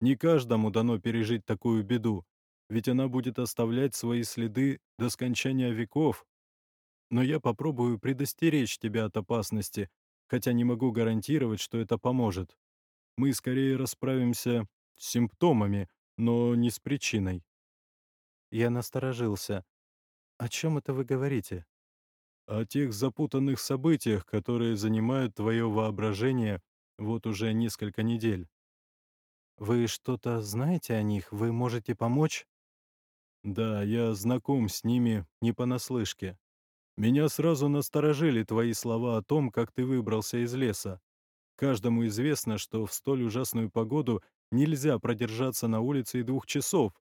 Не каждому дано пережить такую беду, ведь она будет оставлять свои следы до скончания веков. Но я попробую предостеречь тебя от опасности, хотя не могу гарантировать, что это поможет. Мы скорее расправимся с симптомами, но не с причиной. Я насторожился. «О чем это вы говорите?» О тех запутанных событиях, которые занимают твое воображение вот уже несколько недель. «Вы что-то знаете о них? Вы можете помочь?» Да, я знаком с ними не понаслышке. Меня сразу насторожили твои слова о том, как ты выбрался из леса. Каждому известно, что в столь ужасную погоду нельзя продержаться на улице и двух часов,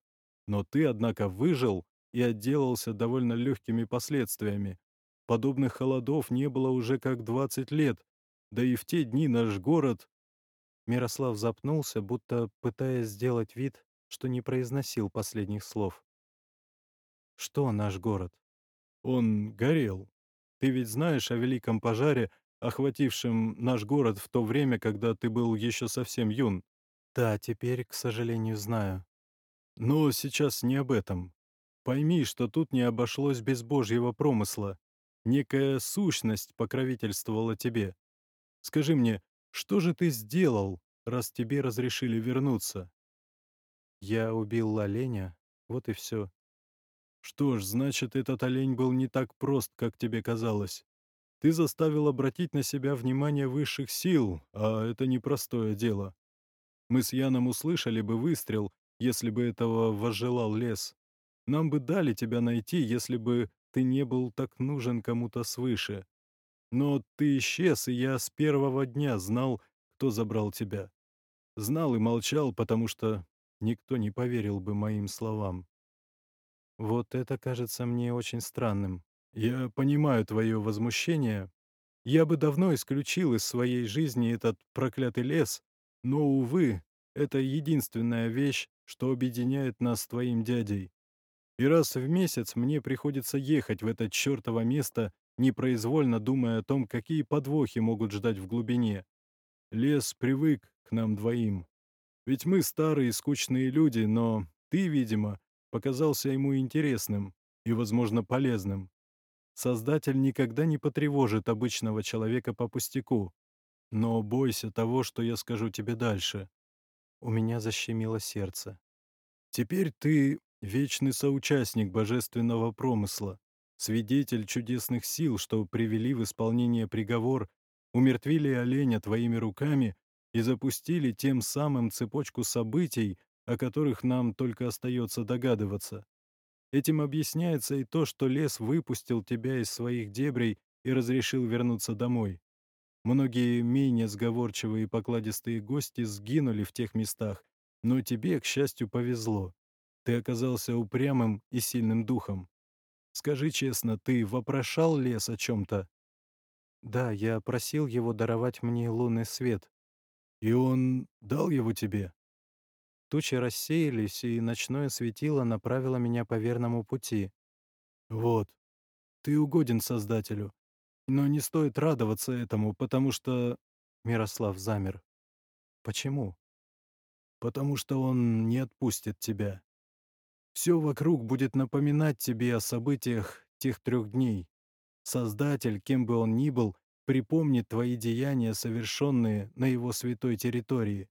но ты, однако, выжил и отделался довольно легкими последствиями. Подобных холодов не было уже как 20 лет, да и в те дни наш город Мирослав запнулся, будто пытаясь сделать вид, что не произносил последних слов. «Что наш город?» Он горел. Ты ведь знаешь о великом пожаре, охватившем наш город в то время, когда ты был еще совсем юн. «Да, теперь, к сожалению, знаю». Но сейчас не об этом. Пойми, что тут не обошлось без Божьего промысла. Некая сущность покровительствовала тебе. Скажи мне, что же ты сделал, раз тебе разрешили вернуться? Я убил оленя, вот и все. Что ж, значит, этот олень был не так прост, как тебе казалось. Ты заставил обратить на себя внимание высших сил, а это непростое дело. Мы с Яном услышали бы выстрел, если бы этого возжелал лес. Нам бы дали тебя найти, если бы ты не был так нужен кому-то свыше. Но ты исчез, и я с первого дня знал, кто забрал тебя. Знал и молчал, потому что никто не поверил бы моим словам. Вот это кажется мне очень странным. Я понимаю твое возмущение. Я бы давно исключил из своей жизни этот проклятый лес, но, увы, это единственная вещь, что объединяет нас с твоим дядей. И раз в месяц мне приходится ехать в это чертово место, непроизвольно думая о том, какие подвохи могут ждать в глубине. Лес привык к нам двоим. Ведь мы старые и скучные люди, но ты, видимо, показался ему интересным и, возможно, полезным. Создатель никогда не потревожит обычного человека по пустяку. Но бойся того, что я скажу тебе дальше. У меня защемило сердце. Теперь ты вечный соучастник божественного промысла, свидетель чудесных сил, что привели в исполнение приговор, умертвили оленя твоими руками и запустили тем самым цепочку событий, о которых нам только остается догадываться. Этим объясняется и то, что лес выпустил тебя из своих дебрей и разрешил вернуться домой. Многие менее сговорчивые и покладистые гости сгинули в тех местах, но тебе, к счастью, повезло. Ты оказался упрямым и сильным духом. Скажи честно, ты вопрошал лес о чем-то? Да, я просил его даровать мне лунный свет. И он дал его тебе? Тучи рассеялись, и ночное светило направило меня по верному пути. Вот, ты угоден Создателю. Но не стоит радоваться этому, потому что... Мирослав замер. Почему? Потому что он не отпустит тебя. Все вокруг будет напоминать тебе о событиях тех трех дней. Создатель, кем бы он ни был, припомнит твои деяния, совершенные на его святой территории.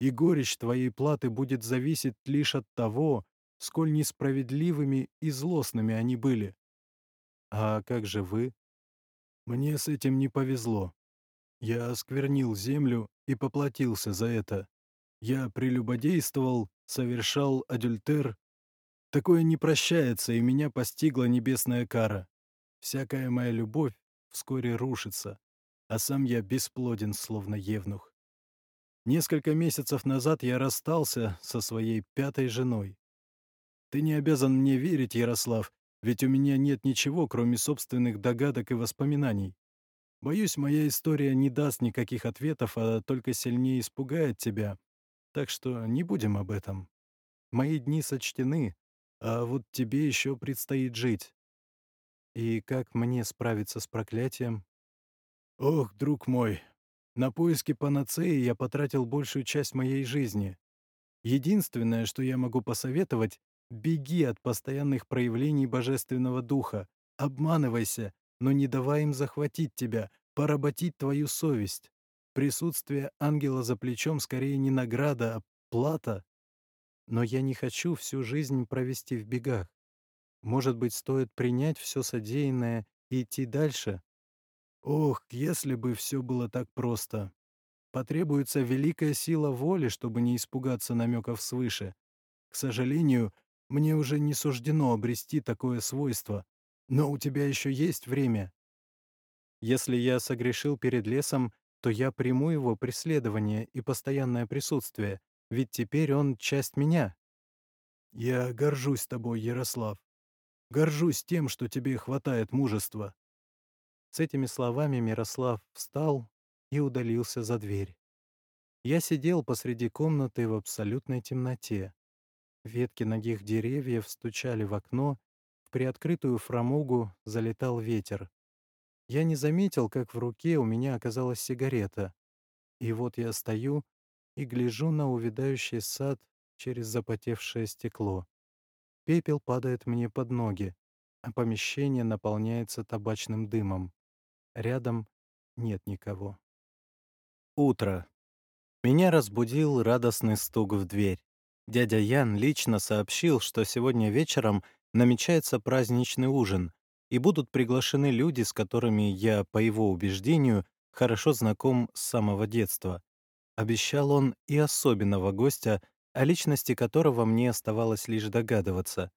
И горечь твоей платы будет зависеть лишь от того, сколь несправедливыми и злостными они были. А как же вы? Мне с этим не повезло. Я осквернил землю и поплатился за это. Я прелюбодействовал, совершал адюльтер. Такое не прощается, и меня постигла небесная кара. Всякая моя любовь вскоре рушится, а сам я бесплоден, словно евнух. Несколько месяцев назад я расстался со своей пятой женой. Ты не обязан мне верить, Ярослав, ведь у меня нет ничего, кроме собственных догадок и воспоминаний. Боюсь, моя история не даст никаких ответов, а только сильнее испугает тебя. Так что не будем об этом. Мои дни сочтены, а вот тебе еще предстоит жить. И как мне справиться с проклятием? Ох, друг мой, на поиски панацеи я потратил большую часть моей жизни. Единственное, что я могу посоветовать, беги от постоянных проявлений божественного духа, обманывайся, но не давай им захватить тебя, поработить твою совесть. Присутствие ангела за плечом скорее не награда, а плата. Но я не хочу всю жизнь провести в бегах. Может быть, стоит принять все содеянное и идти дальше? Ох, если бы все было так просто. Потребуется великая сила воли, чтобы не испугаться намеков свыше. К сожалению, мне уже не суждено обрести такое свойство. Но у тебя еще есть время. Если я согрешил перед лесом, то я приму его преследование и постоянное присутствие, ведь теперь он часть меня. Я горжусь тобой, Ярослав. Горжусь тем, что тебе хватает мужества. С этими словами Мирослав встал и удалился за дверь. Я сидел посреди комнаты в абсолютной темноте. Ветки ногих деревьев стучали в окно, в приоткрытую фрамугу залетал ветер. Я не заметил, как в руке у меня оказалась сигарета. И вот я стою и гляжу на увядающий сад через запотевшее стекло. Пепел падает мне под ноги, а помещение наполняется табачным дымом. Рядом нет никого. Утро. Меня разбудил радостный стук в дверь. Дядя Ян лично сообщил, что сегодня вечером намечается праздничный ужин, и будут приглашены люди, с которыми я, по его убеждению, хорошо знаком с самого детства. Обещал он и особенного гостя, о личности которого мне оставалось лишь догадываться.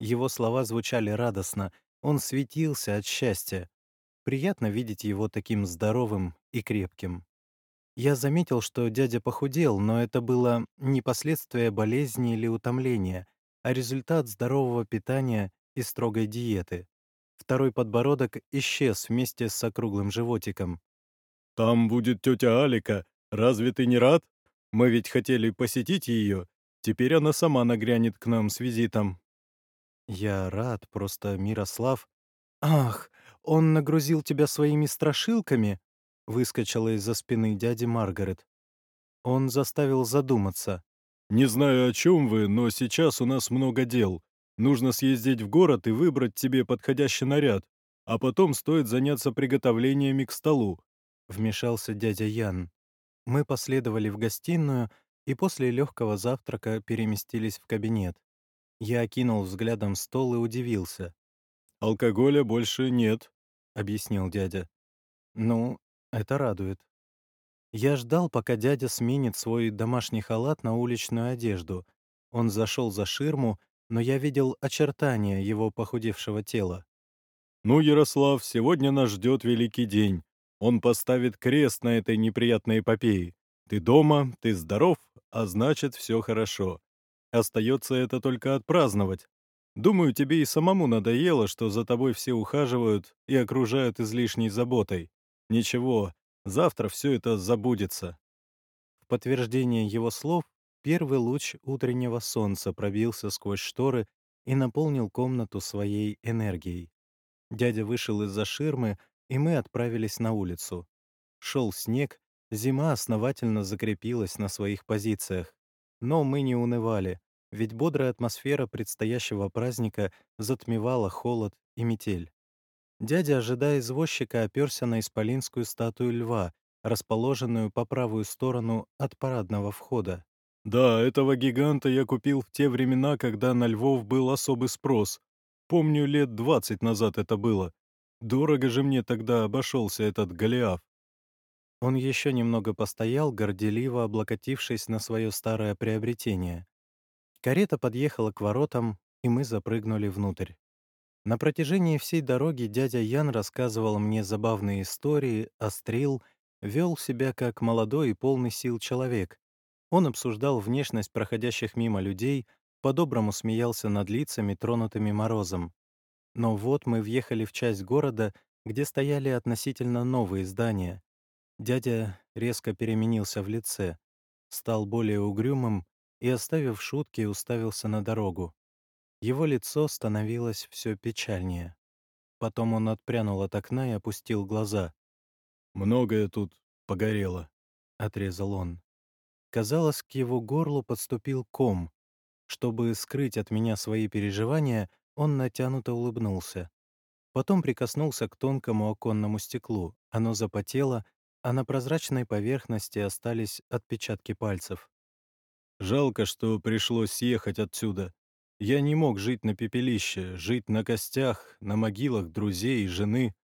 Его слова звучали радостно, он светился от счастья. Приятно видеть его таким здоровым и крепким. Я заметил, что дядя похудел, но это было не последствие болезни или утомления, а результат здорового питания и строгой диеты. Второй подбородок исчез вместе с округлым животиком. «Там будет тетя Алика. Разве ты не рад? Мы ведь хотели посетить ее. Теперь она сама нагрянет к нам с визитом». «Я рад, просто Мирослав...» «Ах, он нагрузил тебя своими страшилками?» — выскочила из-за спины дяди Маргарет. Он заставил задуматься. «Не знаю, о чем вы, но сейчас у нас много дел. Нужно съездить в город и выбрать тебе подходящий наряд, а потом стоит заняться приготовлениями к столу», — вмешался дядя Ян. Мы последовали в гостиную и после легкого завтрака переместились в кабинет. Я окинул взглядом стол и удивился. «Алкоголя больше нет», — объяснил дядя. «Ну, это радует». Я ждал, пока дядя сменит свой домашний халат на уличную одежду. Он зашел за ширму, но я видел очертания его похудевшего тела. «Ну, Ярослав, сегодня нас ждет великий день. Он поставит крест на этой неприятной эпопее. Ты дома, ты здоров, а значит, все хорошо. Остается это только отпраздновать. Думаю, тебе и самому надоело, что за тобой все ухаживают и окружают излишней заботой. Ничего, завтра все это забудется. В подтверждение его слов первый луч утреннего солнца пробился сквозь шторы и наполнил комнату своей энергией. Дядя вышел из-за ширмы, и мы отправились на улицу. Шел снег, зима основательно закрепилась на своих позициях. Но мы не унывали, ведь бодрая атмосфера предстоящего праздника затмевала холод и метель. Дядя, ожидая извозчика, оперся на исполинскую статую льва, расположенную по правую сторону от парадного входа. Да, этого гиганта я купил в те времена, когда на львов был особый спрос. Помню, лет двадцать назад это было. Дорого же мне тогда обошелся этот Голиаф. Он еще немного постоял, горделиво облокотившись на свое старое приобретение. Карета подъехала к воротам, и мы запрыгнули внутрь. На протяжении всей дороги дядя Ян рассказывал мне забавные истории, острил, вел себя как молодой и полный сил человек. Он обсуждал внешность проходящих мимо людей, по-доброму смеялся над лицами, тронутыми морозом. Но вот мы въехали в часть города, где стояли относительно новые здания. Дядя резко переменился в лице, стал более угрюмым и, оставив шутки, уставился на дорогу. Его лицо становилось все печальнее. Потом он отпрянул от окна и опустил глаза. «Многое тут погорело», — отрезал он. Казалось, к его горлу подступил ком. Чтобы скрыть от меня свои переживания, он натянуто улыбнулся. Потом прикоснулся к тонкому оконному стеклу. Оно запотело, а на прозрачной поверхности остались отпечатки пальцев. «Жалко, что пришлось съехать отсюда. Я не мог жить на пепелище, жить на костях, на могилах друзей и жены.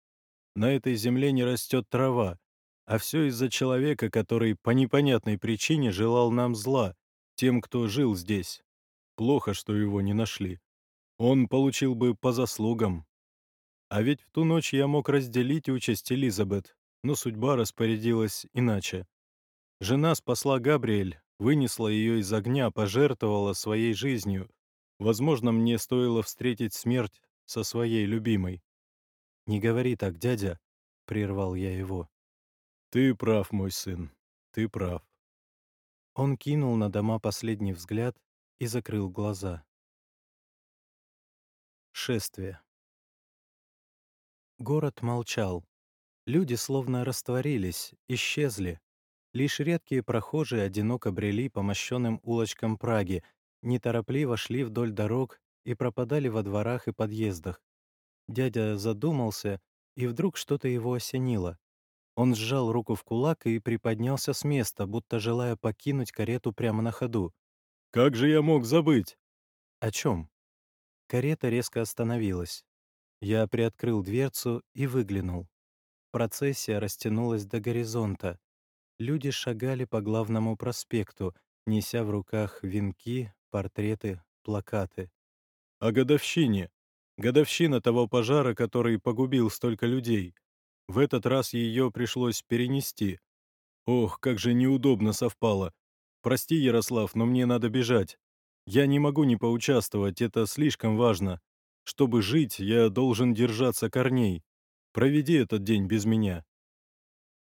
На этой земле не растет трава, а все из-за человека, который по непонятной причине желал нам зла, тем, кто жил здесь. Плохо, что его не нашли. Он получил бы по заслугам. А ведь в ту ночь я мог разделить участь Элизабет, но судьба распорядилась иначе. Жена спасла Габриэль, вынесла ее из огня, пожертвовала своей жизнью. Возможно, мне стоило встретить смерть со своей любимой. «Не говори так, дядя», — прервал я его. «Ты прав, мой сын, ты прав». Он кинул на дома последний взгляд и закрыл глаза. Шествие. Город молчал. Люди словно растворились, исчезли. Лишь редкие прохожие одиноко брели по мощенным улочкам Праги, неторопливо шли вдоль дорог и пропадали во дворах и подъездах. Дядя задумался, и вдруг что-то его осенило. Он сжал руку в кулак и приподнялся с места, будто желая покинуть карету прямо на ходу. «Как же я мог забыть?» «О чем?» Карета резко остановилась. Я приоткрыл дверцу и выглянул. Процессия растянулась до горизонта. Люди шагали по главному проспекту, неся в руках венки, портреты, плакаты. «О годовщине. Годовщина того пожара, который погубил столько людей. В этот раз ее пришлось перенести. Ох, как же неудобно совпало. Прости, Ярослав, но мне надо бежать. Я не могу не поучаствовать, это слишком важно. Чтобы жить, я должен держаться корней. Проведи этот день без меня».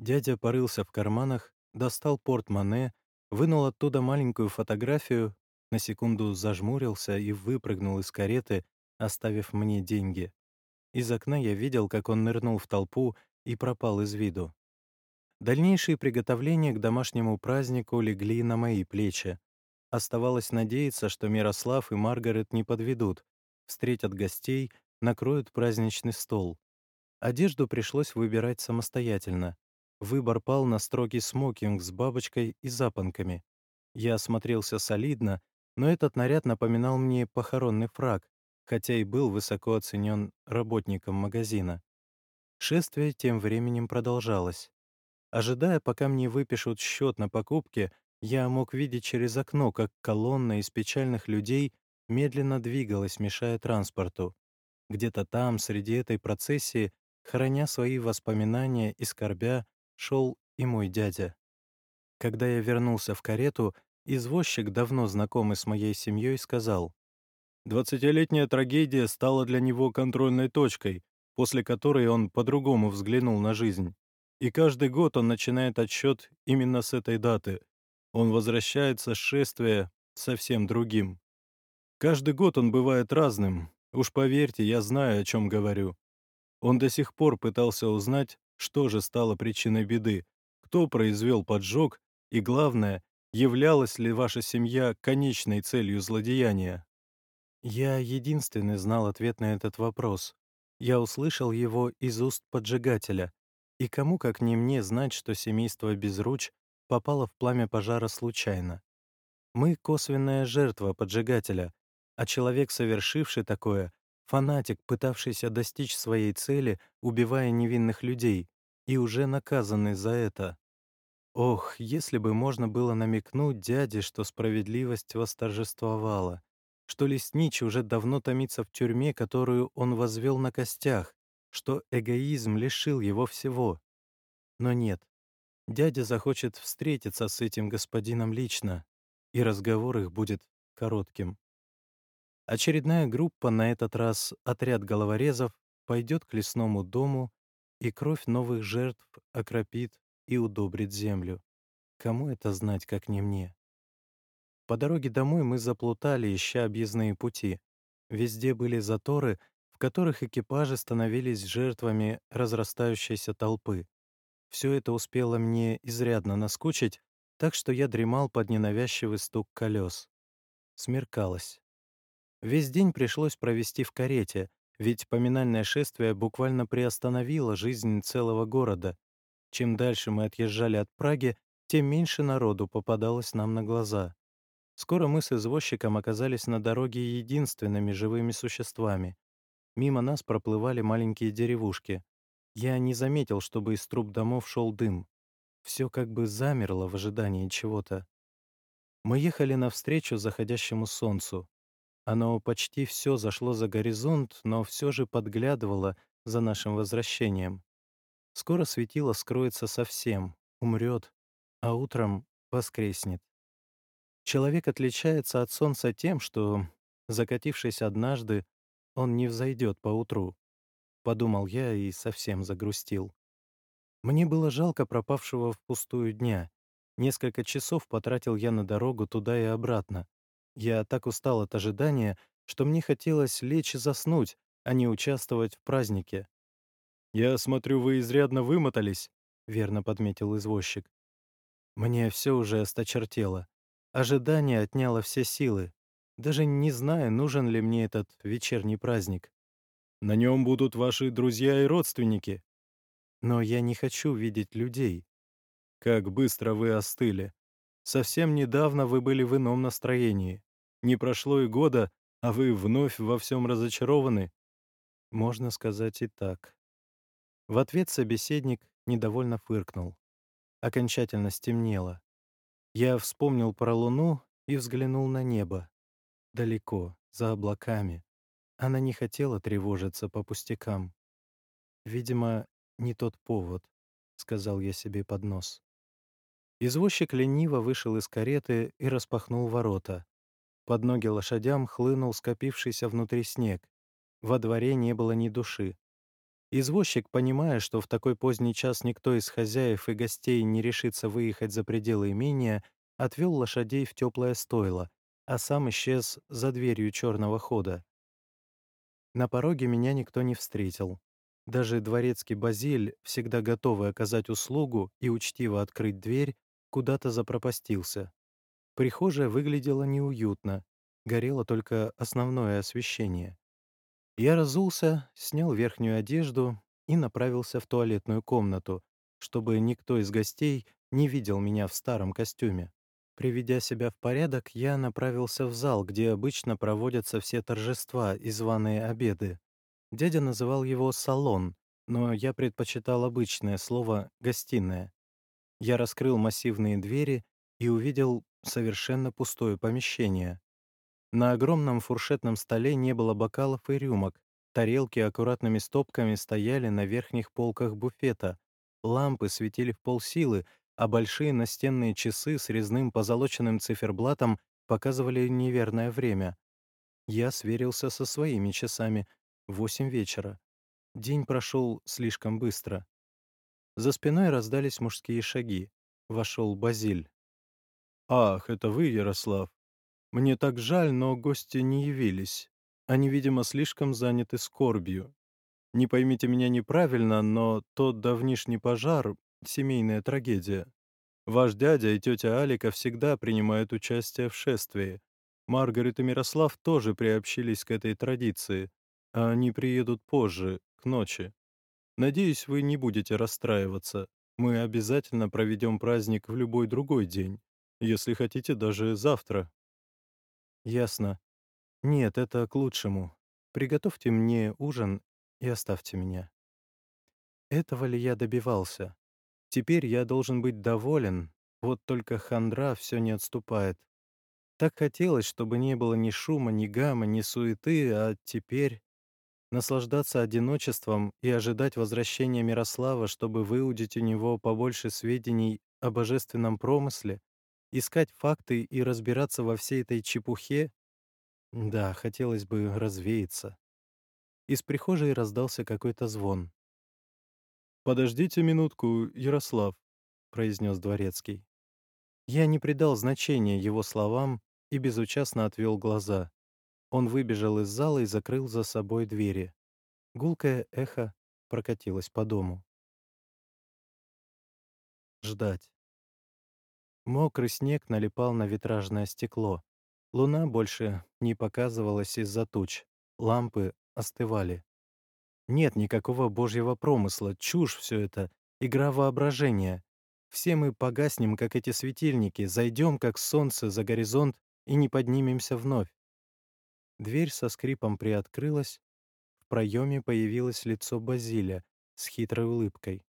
Дядя порылся в карманах, достал портмоне, вынул оттуда маленькую фотографию, на секунду зажмурился и выпрыгнул из кареты, оставив мне деньги. Из окна я видел, как он нырнул в толпу и пропал из виду. Дальнейшие приготовления к домашнему празднику легли на мои плечи. Оставалось надеяться, что Мирослав и Маргарет не подведут, встретят гостей, накроют праздничный стол. Одежду пришлось выбирать самостоятельно. Выбор пал на строгий смокинг с бабочкой и запонками. Я осмотрелся солидно, но этот наряд напоминал мне похоронный фраг, хотя и был высоко оценен работником магазина. Шествие тем временем продолжалось. Ожидая, пока мне выпишут счет на покупки, я мог видеть через окно, как колонна из печальных людей медленно двигалась, мешая транспорту. Где-то там, среди этой процессии, храня свои воспоминания и скорбя, шел и мой дядя. Когда я вернулся в карету, извозчик, давно знакомый с моей семьей, сказал, «Двадцатилетняя трагедия стала для него контрольной точкой, после которой он по-другому взглянул на жизнь. И каждый год он начинает отсчет именно с этой даты. Он возвращается с шествия совсем другим. Каждый год он бывает разным. Уж поверьте, я знаю, о чем говорю. Он до сих пор пытался узнать, что же стало причиной беды, кто произвел поджог и, главное, являлась ли ваша семья конечной целью злодеяния. Я единственный знал ответ на этот вопрос. Я услышал его из уст поджигателя. И кому, как не мне, знать, что семейство Безруч попало в пламя пожара случайно. Мы — косвенная жертва поджигателя, а человек, совершивший такое, фанатик, пытавшийся достичь своей цели, убивая невинных людей, и уже наказанный за это. Ох, если бы можно было намекнуть дяде, что справедливость восторжествовала, что лесничий уже давно томится в тюрьме, которую он возвел на костях, что эгоизм лишил его всего. Но нет, дядя захочет встретиться с этим господином лично, и разговор их будет коротким. Очередная группа, на этот раз отряд головорезов, пойдет к лесному дому, и кровь новых жертв окропит и удобрит землю. Кому это знать, как не мне? По дороге домой мы заплутали, ища объездные пути. Везде были заторы, в которых экипажи становились жертвами разрастающейся толпы. Все это успело мне изрядно наскучить, так что я дремал под ненавязчивый стук колес. Смеркалось. Весь день пришлось провести в карете, ведь поминальное шествие буквально приостановило жизнь целого города. Чем дальше мы отъезжали от Праги, тем меньше народу попадалось нам на глаза. Скоро мы с извозчиком оказались на дороге единственными живыми существами. Мимо нас проплывали маленькие деревушки. Я не заметил, чтобы из труб домов шел дым. Все как бы замерло в ожидании чего-то. Мы ехали навстречу заходящему солнцу. Оно почти все зашло за горизонт, но все же подглядывало за нашим возвращением. Скоро светило скроется совсем, умрет, а утром воскреснет. Человек отличается от солнца тем, что, закатившись однажды, он не взойдет поутру. Подумал я и совсем загрустил. Мне было жалко пропавшего впустую дня. Несколько часов потратил я на дорогу туда и обратно. Я так устал от ожидания, что мне хотелось лечь и заснуть, а не участвовать в празднике. «Я смотрю, вы изрядно вымотались», — верно подметил извозчик. Мне все уже осточертело. Ожидание отняло все силы. Даже не знаю, нужен ли мне этот вечерний праздник. На нем будут ваши друзья и родственники. Но я не хочу видеть людей. Как быстро вы остыли. Совсем недавно вы были в ином настроении. Не прошло и года, а вы вновь во всем разочарованы. Можно сказать и так. В ответ собеседник недовольно фыркнул. Окончательно стемнело. Я вспомнил про луну и взглянул на небо. Далеко, за облаками. Она не хотела тревожиться по пустякам. «Видимо, не тот повод», — сказал я себе под нос. Извозчик лениво вышел из кареты и распахнул ворота. Под ноги лошадям хлынул скопившийся внутри снег. Во дворе не было ни души. Извозчик, понимая, что в такой поздний час никто из хозяев и гостей не решится выехать за пределы имения, отвел лошадей в теплое стойло, а сам исчез за дверью черного хода. На пороге меня никто не встретил. Даже дворецкий Базиль, всегда готовый оказать услугу и учтиво открыть дверь, куда-то запропастился. Прихожая выглядела неуютно, горело только основное освещение. Я разулся, снял верхнюю одежду и направился в туалетную комнату, чтобы никто из гостей не видел меня в старом костюме. Приведя себя в порядок, я направился в зал, где обычно проводятся все торжества и званые обеды. Дядя называл его «салон», но я предпочитал обычное слово «гостиная». Я раскрыл массивные двери и увидел совершенно пустое помещение. На огромном фуршетном столе не было бокалов и рюмок. Тарелки аккуратными стопками стояли на верхних полках буфета. Лампы светили в полсилы, а большие настенные часы с резным позолоченным циферблатом показывали неверное время. Я сверился со своими часами. Восемь вечера. День прошел слишком быстро. За спиной раздались мужские шаги. Вошел Базиль. «Ах, это вы, Ярослав. Мне так жаль, но гости не явились. Они, видимо, слишком заняты скорбью. Не поймите меня неправильно, но тот давнишний пожар — семейная трагедия. Ваш дядя и тетя Алика всегда принимают участие в шествии. Маргарет и Мирослав тоже приобщились к этой традиции, а они приедут позже, к ночи. Надеюсь, вы не будете расстраиваться. Мы обязательно проведем праздник в любой другой день, если хотите, даже завтра. Ясно. Нет, это к лучшему. Приготовьте мне ужин и оставьте меня. Этого ли я добивался? Теперь я должен быть доволен, вот только хандра все не отступает. Так хотелось, чтобы не было ни шума, ни гамма, ни суеты, а теперь наслаждаться одиночеством и ожидать возвращения Мирослава, чтобы выудить у него побольше сведений о божественном промысле, искать факты и разбираться во всей этой чепухе? Да, хотелось бы развеяться. Из прихожей раздался какой-то звон. «Подождите минутку, Ярослав», — произнес дворецкий. Я не придал значения его словам и безучастно отвел глаза. Он выбежал из зала и закрыл за собой двери. Гулкое эхо прокатилось по дому. Ждать. Мокрый снег налипал на витражное стекло. Луна больше не показывалась из-за туч. Лампы остывали. Нет никакого божьего промысла, чушь все это, игра воображения. Все мы погаснем, как эти светильники, зайдем, как солнце, за горизонт и не поднимемся вновь. Дверь со скрипом приоткрылась, в проеме появилось лицо Базиля с хитрой улыбкой.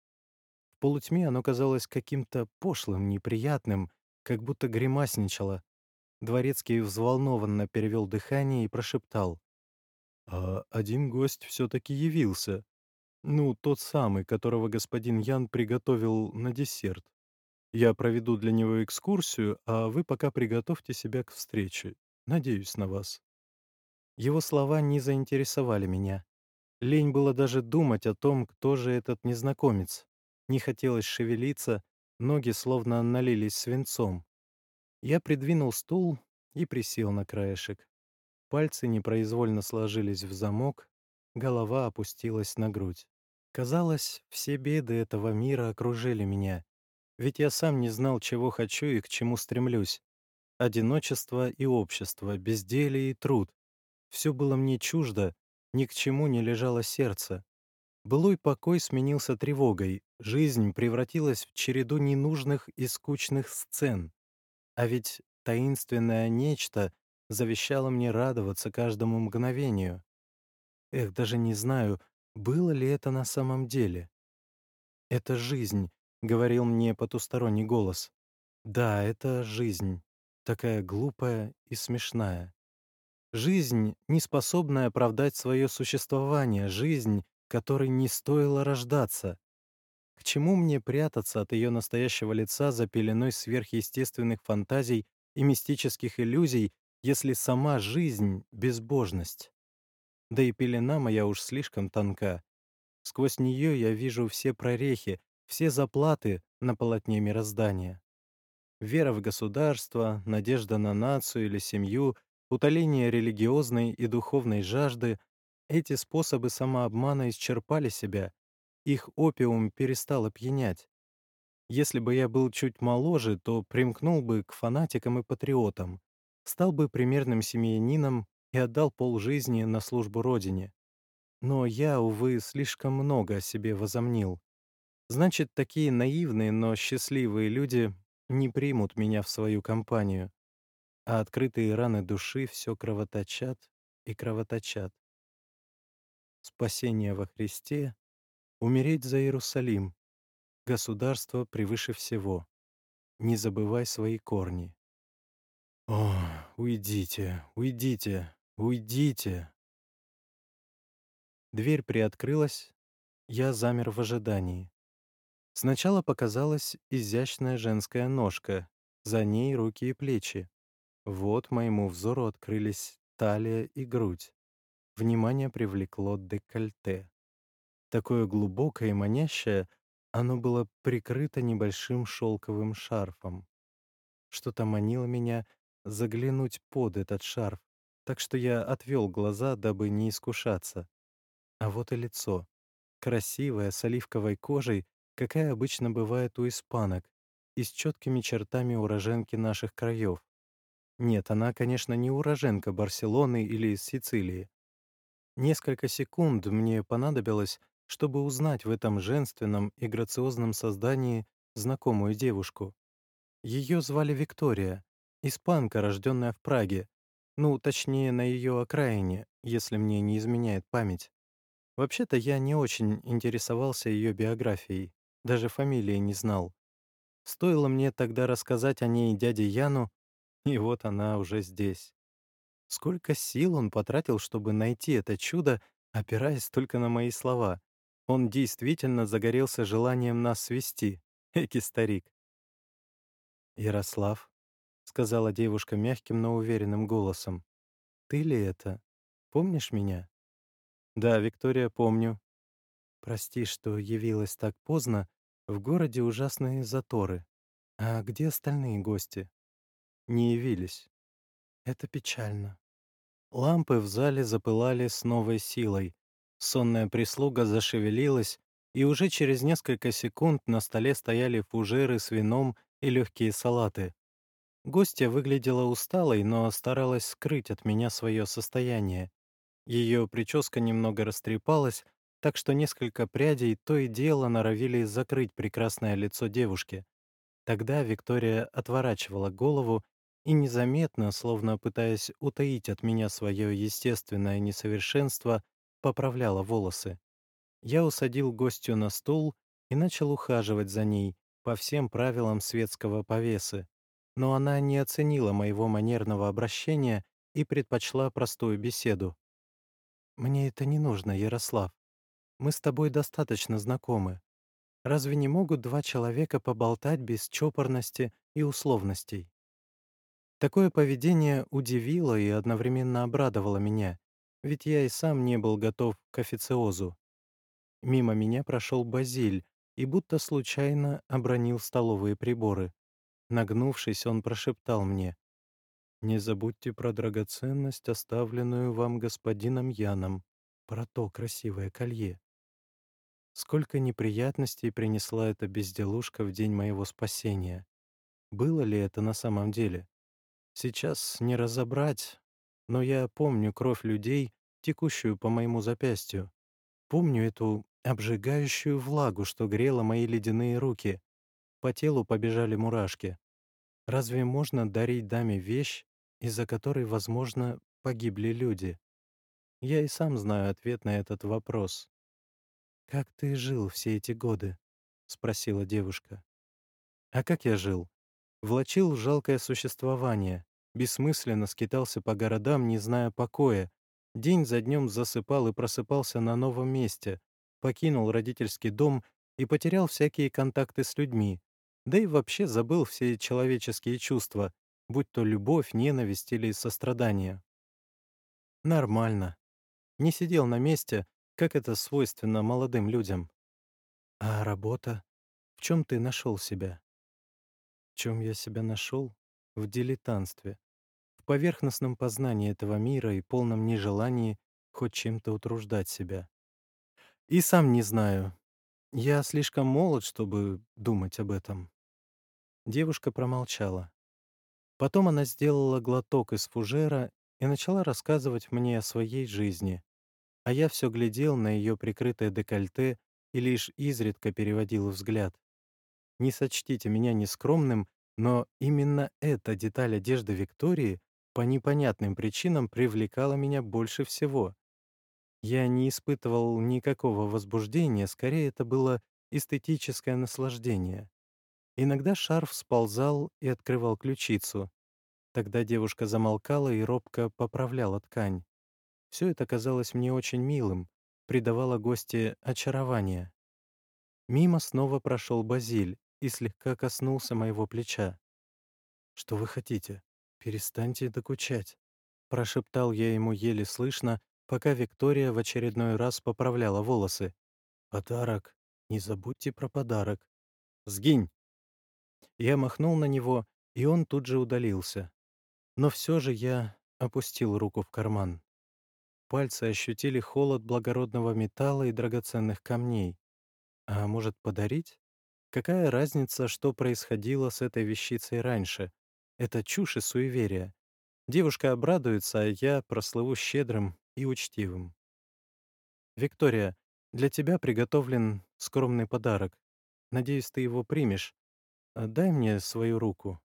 В полутьме оно казалось каким-то пошлым, неприятным, как будто гримасничало. Дворецкий взволнованно перевел дыхание и прошептал. «А один гость все-таки явился. Ну, тот самый, которого господин Ян приготовил на десерт. Я проведу для него экскурсию, а вы пока приготовьте себя к встрече. Надеюсь на вас». Его слова не заинтересовали меня. Лень было даже думать о том, кто же этот незнакомец. Не хотелось шевелиться, ноги словно налились свинцом. Я придвинул стул и присел на краешек. Пальцы непроизвольно сложились в замок, голова опустилась на грудь. Казалось, все беды этого мира окружили меня, ведь я сам не знал, чего хочу и к чему стремлюсь. Одиночество и общество, безделие и труд. Все было мне чуждо, ни к чему не лежало сердце. Былой покой сменился тревогой, жизнь превратилась в череду ненужных и скучных сцен. А ведь таинственное нечто завещало мне радоваться каждому мгновению. Эх, даже не знаю, было ли это на самом деле. «Это жизнь», — говорил мне потусторонний голос. «Да, это жизнь, такая глупая и смешная». Жизнь, не способная оправдать свое существование, жизнь, которой не стоило рождаться. К чему мне прятаться от ее настоящего лица за пеленой сверхъестественных фантазий и мистических иллюзий, если сама жизнь — безбожность? Да и пелена моя уж слишком тонка. Сквозь нее я вижу все прорехи, все заплаты на полотне мироздания. Вера в государство, надежда на нацию или семью, утоление религиозной и духовной жажды — эти способы самообмана исчерпали себя, их опиум перестал опьянять. Если бы я был чуть моложе, то примкнул бы к фанатикам и патриотам, стал бы примерным семьянином и отдал полжизни на службу Родине. Но я, увы, слишком много о себе возомнил. Значит, такие наивные, но счастливые люди не примут меня в свою компанию, а открытые раны души все кровоточат и кровоточат. Спасение во Христе — умереть за Иерусалим. Государство превыше всего. Не забывай свои корни. О, уйдите, уйдите, уйдите. Дверь приоткрылась, я замер в ожидании. Сначала показалась изящная женская ножка, за ней руки и плечи. Вот моему взору открылись талия и грудь. Внимание привлекло декольте. Такое глубокое и манящее, оно было прикрыто небольшим шелковым шарфом. Что-то манило меня заглянуть под этот шарф, так что я отвел глаза, дабы не искушаться. А вот и лицо. Красивое, с оливковой кожей, какая обычно бывает у испанок, и с четкими чертами уроженки наших краев. Нет, она, конечно, не уроженка Барселоны или из Сицилии. Несколько секунд мне понадобилось, чтобы узнать в этом женственном и грациозном создании знакомую девушку. Ее звали Виктория, испанка, рожденная в Праге, ну, точнее, на ее окраине, если мне не изменяет память. Вообще-то я не очень интересовался ее биографией, даже фамилии не знал. Стоило мне тогда рассказать о ней дяде Яну, и вот она уже здесь. Сколько сил он потратил, чтобы найти это чудо, опираясь только на мои слова. Он действительно загорелся желанием нас свести. Эки старик. «Ярослав», — сказала девушка мягким, но уверенным голосом, — «ты ли это? Помнишь меня?» «Да, Виктория, помню». «Прости, что явилась так поздно. В городе ужасные заторы. А где остальные гости?» «Не явились». «Это печально». Лампы в зале запылали с новой силой. Сонная прислуга зашевелилась, и уже через несколько секунд на столе стояли фужеры с вином и легкие салаты. Гостья выглядела усталой, но старалась скрыть от меня свое состояние. Ее прическа немного растрепалась, так что несколько прядей то и дело норовили закрыть прекрасное лицо девушки. Тогда Виктория отворачивала голову и незаметно, словно пытаясь утаить от меня свое естественное несовершенство, поправляла волосы. Я усадил гостью на стул и начал ухаживать за ней по всем правилам светского повесы, но она не оценила моего манерного обращения и предпочла простую беседу. «Мне это не нужно, Ярослав. Мы с тобой достаточно знакомы. Разве не могут два человека поболтать без чопорности и условностей?» Такое поведение удивило и одновременно обрадовало меня, ведь я и сам не был готов к официозу. Мимо меня прошел Базиль и будто случайно обронил столовые приборы. Нагнувшись, он прошептал мне, «Не забудьте про драгоценность, оставленную вам господином Яном, про то красивое колье». Сколько неприятностей принесла эта безделушка в день моего спасения. Было ли это на самом деле? Сейчас не разобрать, но я помню кровь людей, текущую по моему запястью. Помню эту обжигающую влагу, что грела мои ледяные руки. По телу побежали мурашки. Разве можно дарить даме вещь, из-за которой, возможно, погибли люди? Я и сам знаю ответ на этот вопрос. «Как ты жил все эти годы?» — спросила девушка. «А как я жил? Влачил жалкое существование, бессмысленно скитался по городам, не зная покоя, день за днем засыпал и просыпался на новом месте, покинул родительский дом и потерял всякие контакты с людьми, да и вообще забыл все человеческие чувства, будь то любовь, ненависть или сострадание. Нормально. Не сидел на месте, как это свойственно молодым людям. А работа? В чем ты нашел себя? В чем я себя нашел? В дилетантстве поверхностном познании этого мира и полном нежелании хоть чем-то утруждать себя. И сам не знаю. Я слишком молод, чтобы думать об этом. Девушка промолчала. Потом она сделала глоток из фужера и начала рассказывать мне о своей жизни. А я все глядел на ее прикрытое декольте и лишь изредка переводил взгляд. Не сочтите меня нескромным, но именно эта деталь одежды Виктории по непонятным причинам привлекала меня больше всего. Я не испытывал никакого возбуждения, скорее это было эстетическое наслаждение. Иногда шарф сползал и открывал ключицу. Тогда девушка замолкала и робко поправляла ткань. Все это казалось мне очень милым, придавало гости очарование. Мимо снова прошел Базиль и слегка коснулся моего плеча. «Что вы хотите? Перестаньте докучать», — прошептал я ему еле слышно, пока Виктория в очередной раз поправляла волосы. «Подарок. Не забудьте про подарок. Сгинь!» Я махнул на него, и он тут же удалился. Но все же я опустил руку в карман. Пальцы ощутили холод благородного металла и драгоценных камней. А может, подарить? Какая разница, что происходило с этой вещицей раньше? Это чушь и суеверие. Девушка обрадуется, а я прослыву щедрым и учтивым. «Виктория, для тебя приготовлен скромный подарок. Надеюсь, ты его примешь. А Дай мне свою руку».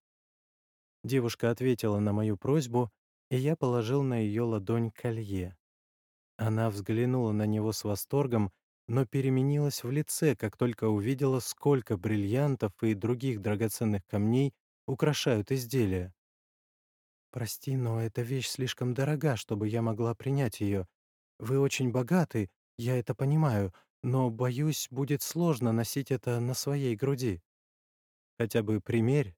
Девушка ответила на мою просьбу, и я положил на ее ладонь колье. Она взглянула на него с восторгом, но переменилась в лице, как только увидела, сколько бриллиантов и других драгоценных камней украшают изделие. «Прости, но эта вещь слишком дорога, чтобы я могла принять ее. Вы очень богаты, я это понимаю, но, боюсь, будет сложно носить это на своей груди. Хотя бы примерь».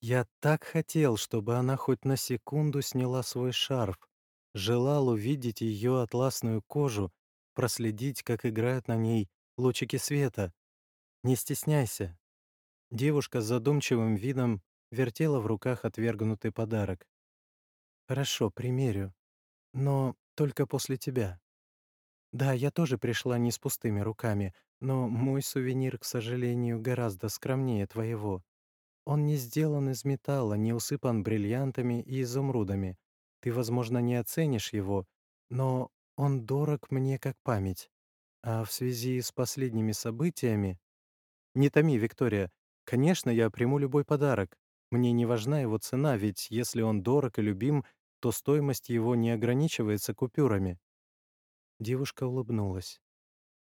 Я так хотел, чтобы она хоть на секунду сняла свой шарф, желал увидеть ее атласную кожу, проследить, как играют на ней лучики света. Не стесняйся. Девушка с задумчивым видом вертела в руках отвергнутый подарок. «Хорошо, примерю. Но только после тебя. Да, я тоже пришла не с пустыми руками, но мой сувенир, к сожалению, гораздо скромнее твоего. Он не сделан из металла, не усыпан бриллиантами и изумрудами. Ты, возможно, не оценишь его, но он дорог мне как память. А в связи с последними событиями... Не томи, Виктория. Конечно, я приму любой подарок. Мне не важна его цена, ведь если он дорог и любим, то стоимость его не ограничивается купюрами. Девушка улыбнулась.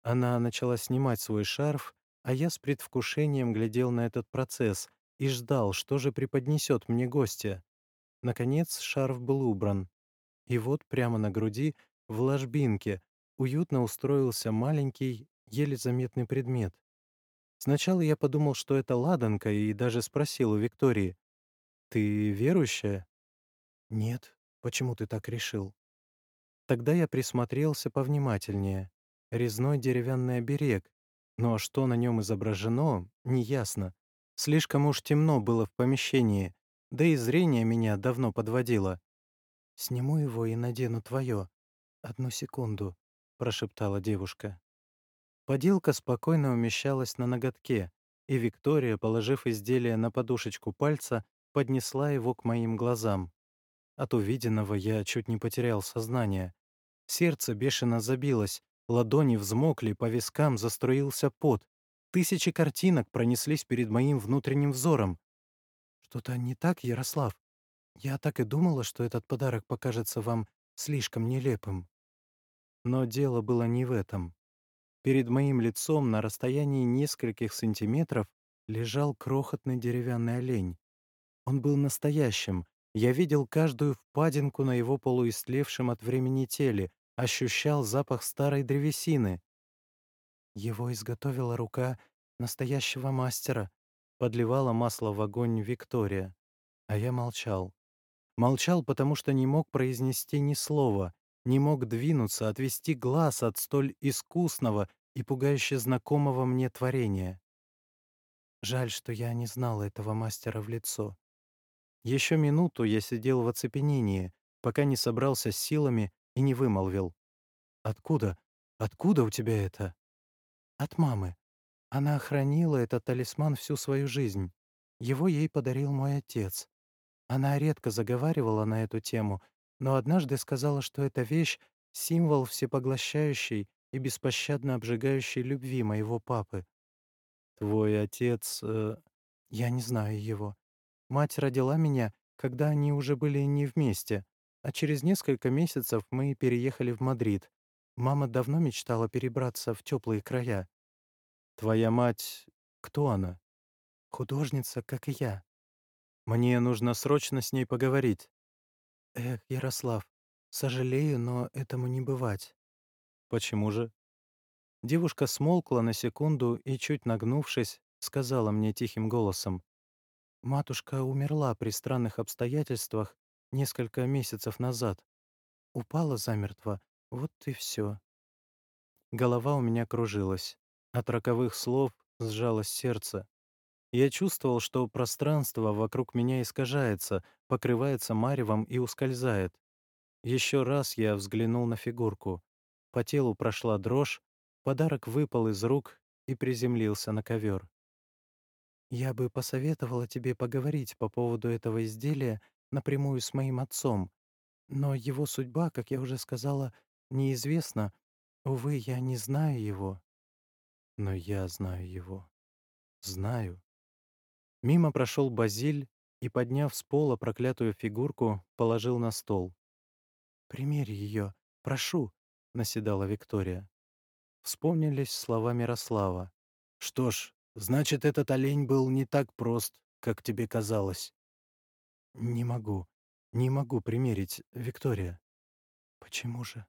Она начала снимать свой шарф, а я с предвкушением глядел на этот процесс и ждал, что же преподнесет мне гостья. Наконец шарф был убран. И вот прямо на груди, в ложбинке, уютно устроился маленький, еле заметный предмет. Сначала я подумал, что это ладанка, и даже спросил у Виктории, «Ты верующая?» «Нет. Почему ты так решил?» Тогда я присмотрелся повнимательнее. Резной деревянный оберег. Но что на нем изображено, неясно. Слишком уж темно было в помещении, да и зрение меня давно подводило. «Сниму его и надену твое. Одну секунду», — прошептала девушка. Поделка спокойно умещалась на ноготке, и Виктория, положив изделие на подушечку пальца, поднесла его к моим глазам. От увиденного я чуть не потерял сознание. Сердце бешено забилось, ладони взмокли, по вискам заструился пот. Тысячи картинок пронеслись перед моим внутренним взором. «Что-то не так, Ярослав? Я так и думала, что этот подарок покажется вам слишком нелепым». Но дело было не в этом. Перед моим лицом на расстоянии нескольких сантиметров лежал крохотный деревянный олень. Он был настоящим. Я видел каждую впадинку на его полуистлевшем от времени теле, ощущал запах старой древесины. Его изготовила рука настоящего мастера, подливала масло в огонь Виктория. А я молчал. Молчал, потому что не мог произнести ни слова, не мог двинуться, отвести глаз от столь искусного и пугающе знакомого мне творения. Жаль, что я не знал этого мастера в лицо. Еще минуту я сидел в оцепенении, пока не собрался с силами и не вымолвил. «Откуда? Откуда у тебя это?» «От мамы. Она хранила этот талисман всю свою жизнь. Его ей подарил мой отец. Она редко заговаривала на эту тему, но однажды сказала, что эта вещь — символ всепоглощающей и беспощадно обжигающей любви моего папы. Твой отец... Э, я не знаю его. Мать родила меня, когда они уже были не вместе, а через несколько месяцев мы переехали в Мадрид. Мама давно мечтала перебраться в теплые края. Твоя мать... Кто она? Художница, как и я. Мне нужно срочно с ней поговорить. Эх, Ярослав, сожалею, но этому не бывать. Почему же? Девушка смолкла на секунду и, чуть нагнувшись, сказала мне тихим голосом. Матушка умерла при странных обстоятельствах несколько месяцев назад. Упала замертво, вот и все. Голова у меня кружилась. От роковых слов сжалось сердце. Я чувствовал, что пространство вокруг меня искажается, покрывается маревом и ускользает. Еще раз я взглянул на фигурку. По телу прошла дрожь, подарок выпал из рук и приземлился на ковер. Я бы посоветовала тебе поговорить по поводу этого изделия напрямую с моим отцом, но его судьба, как я уже сказала, неизвестна. Увы, я не знаю его. Но я знаю его. Знаю. Мимо прошел Базиль и, подняв с пола проклятую фигурку, положил на стол. «Примерь ее, прошу», — наседала Виктория. Вспомнились слова Мирослава. «Что ж, значит, этот олень был не так прост, как тебе казалось». «Не могу, не могу примерить, Виктория». «Почему же?»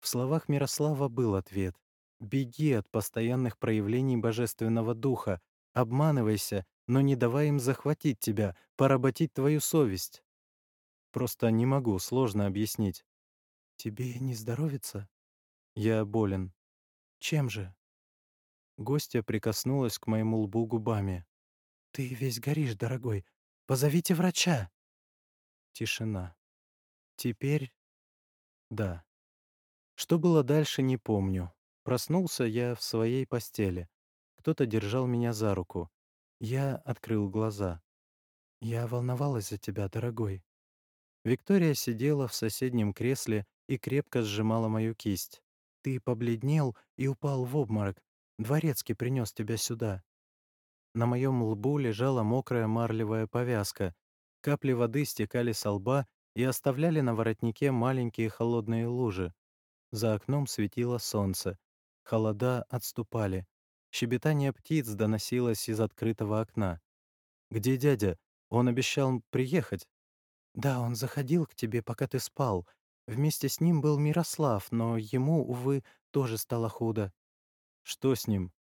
В словах Мирослава был ответ. «Беги от постоянных проявлений божественного духа, обманывайся, но не давай им захватить тебя, поработить твою совесть». Просто не могу, сложно объяснить. «Тебе не здоровится?» «Я болен». «Чем же?» Гостья прикоснулась к моему лбу губами. «Ты весь горишь, дорогой. Позовите врача!» Тишина. Теперь... Да. Что было дальше, не помню. Проснулся я в своей постели. Кто-то держал меня за руку. Я открыл глаза. «Я волновалась за тебя, дорогой». Виктория сидела в соседнем кресле и крепко сжимала мою кисть. «Ты побледнел и упал в обморок. Дворецкий принес тебя сюда». На моем лбу лежала мокрая марлевая повязка. Капли воды стекали со лба и оставляли на воротнике маленькие холодные лужи. За окном светило солнце. Холода отступали. Щебетание птиц доносилось из открытого окна. «Где дядя? Он обещал приехать». «Да, он заходил к тебе, пока ты спал. Вместе с ним был Мирослав, но ему, увы, тоже стало худо». «Что с ним?»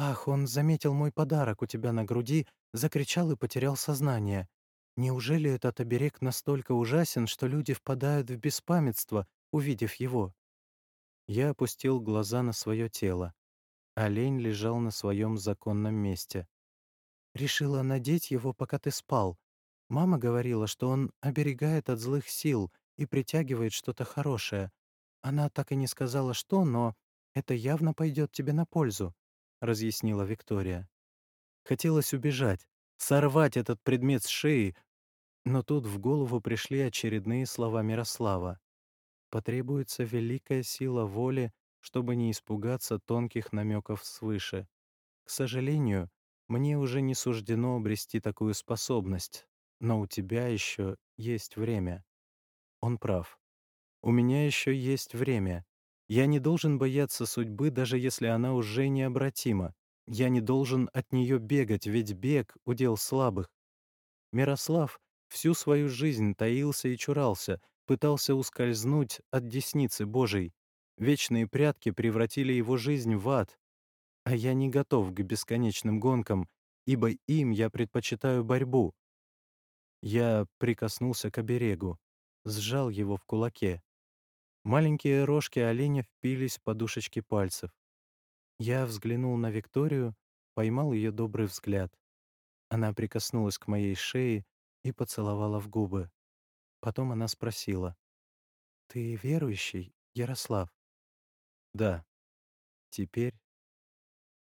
«Ах, он заметил мой подарок у тебя на груди, закричал и потерял сознание. Неужели этот оберег настолько ужасен, что люди впадают в беспамятство, увидев его?» Я опустил глаза на свое тело. Олень лежал на своем законном месте. «Решила надеть его, пока ты спал. Мама говорила, что он оберегает от злых сил и притягивает что-то хорошее. Она так и не сказала, что, но это явно пойдет тебе на пользу», — разъяснила Виктория. Хотелось убежать, сорвать этот предмет с шеи, но тут в голову пришли очередные слова Мирослава. Потребуется великая сила воли, чтобы не испугаться тонких намеков свыше. К сожалению, мне уже не суждено обрести такую способность, но у тебя еще есть время. Он прав. У меня еще есть время. Я не должен бояться судьбы, даже если она уже необратима. Я не должен от нее бегать, ведь бег — удел слабых. Мирослав всю свою жизнь таился и чурался, пытался ускользнуть от десницы Божией. Вечные прятки превратили его жизнь в ад. А я не готов к бесконечным гонкам, ибо им я предпочитаю борьбу. Я прикоснулся к оберегу, сжал его в кулаке. Маленькие рожки оленя впились в подушечки пальцев. Я взглянул на Викторию, поймал ее добрый взгляд. Она прикоснулась к моей шее и поцеловала в губы. Потом она спросила. «Ты верующий, Ярослав?» «Да. Теперь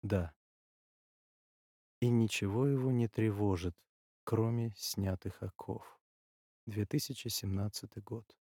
да». И ничего его не тревожит, кроме снятых оков. 2017 год.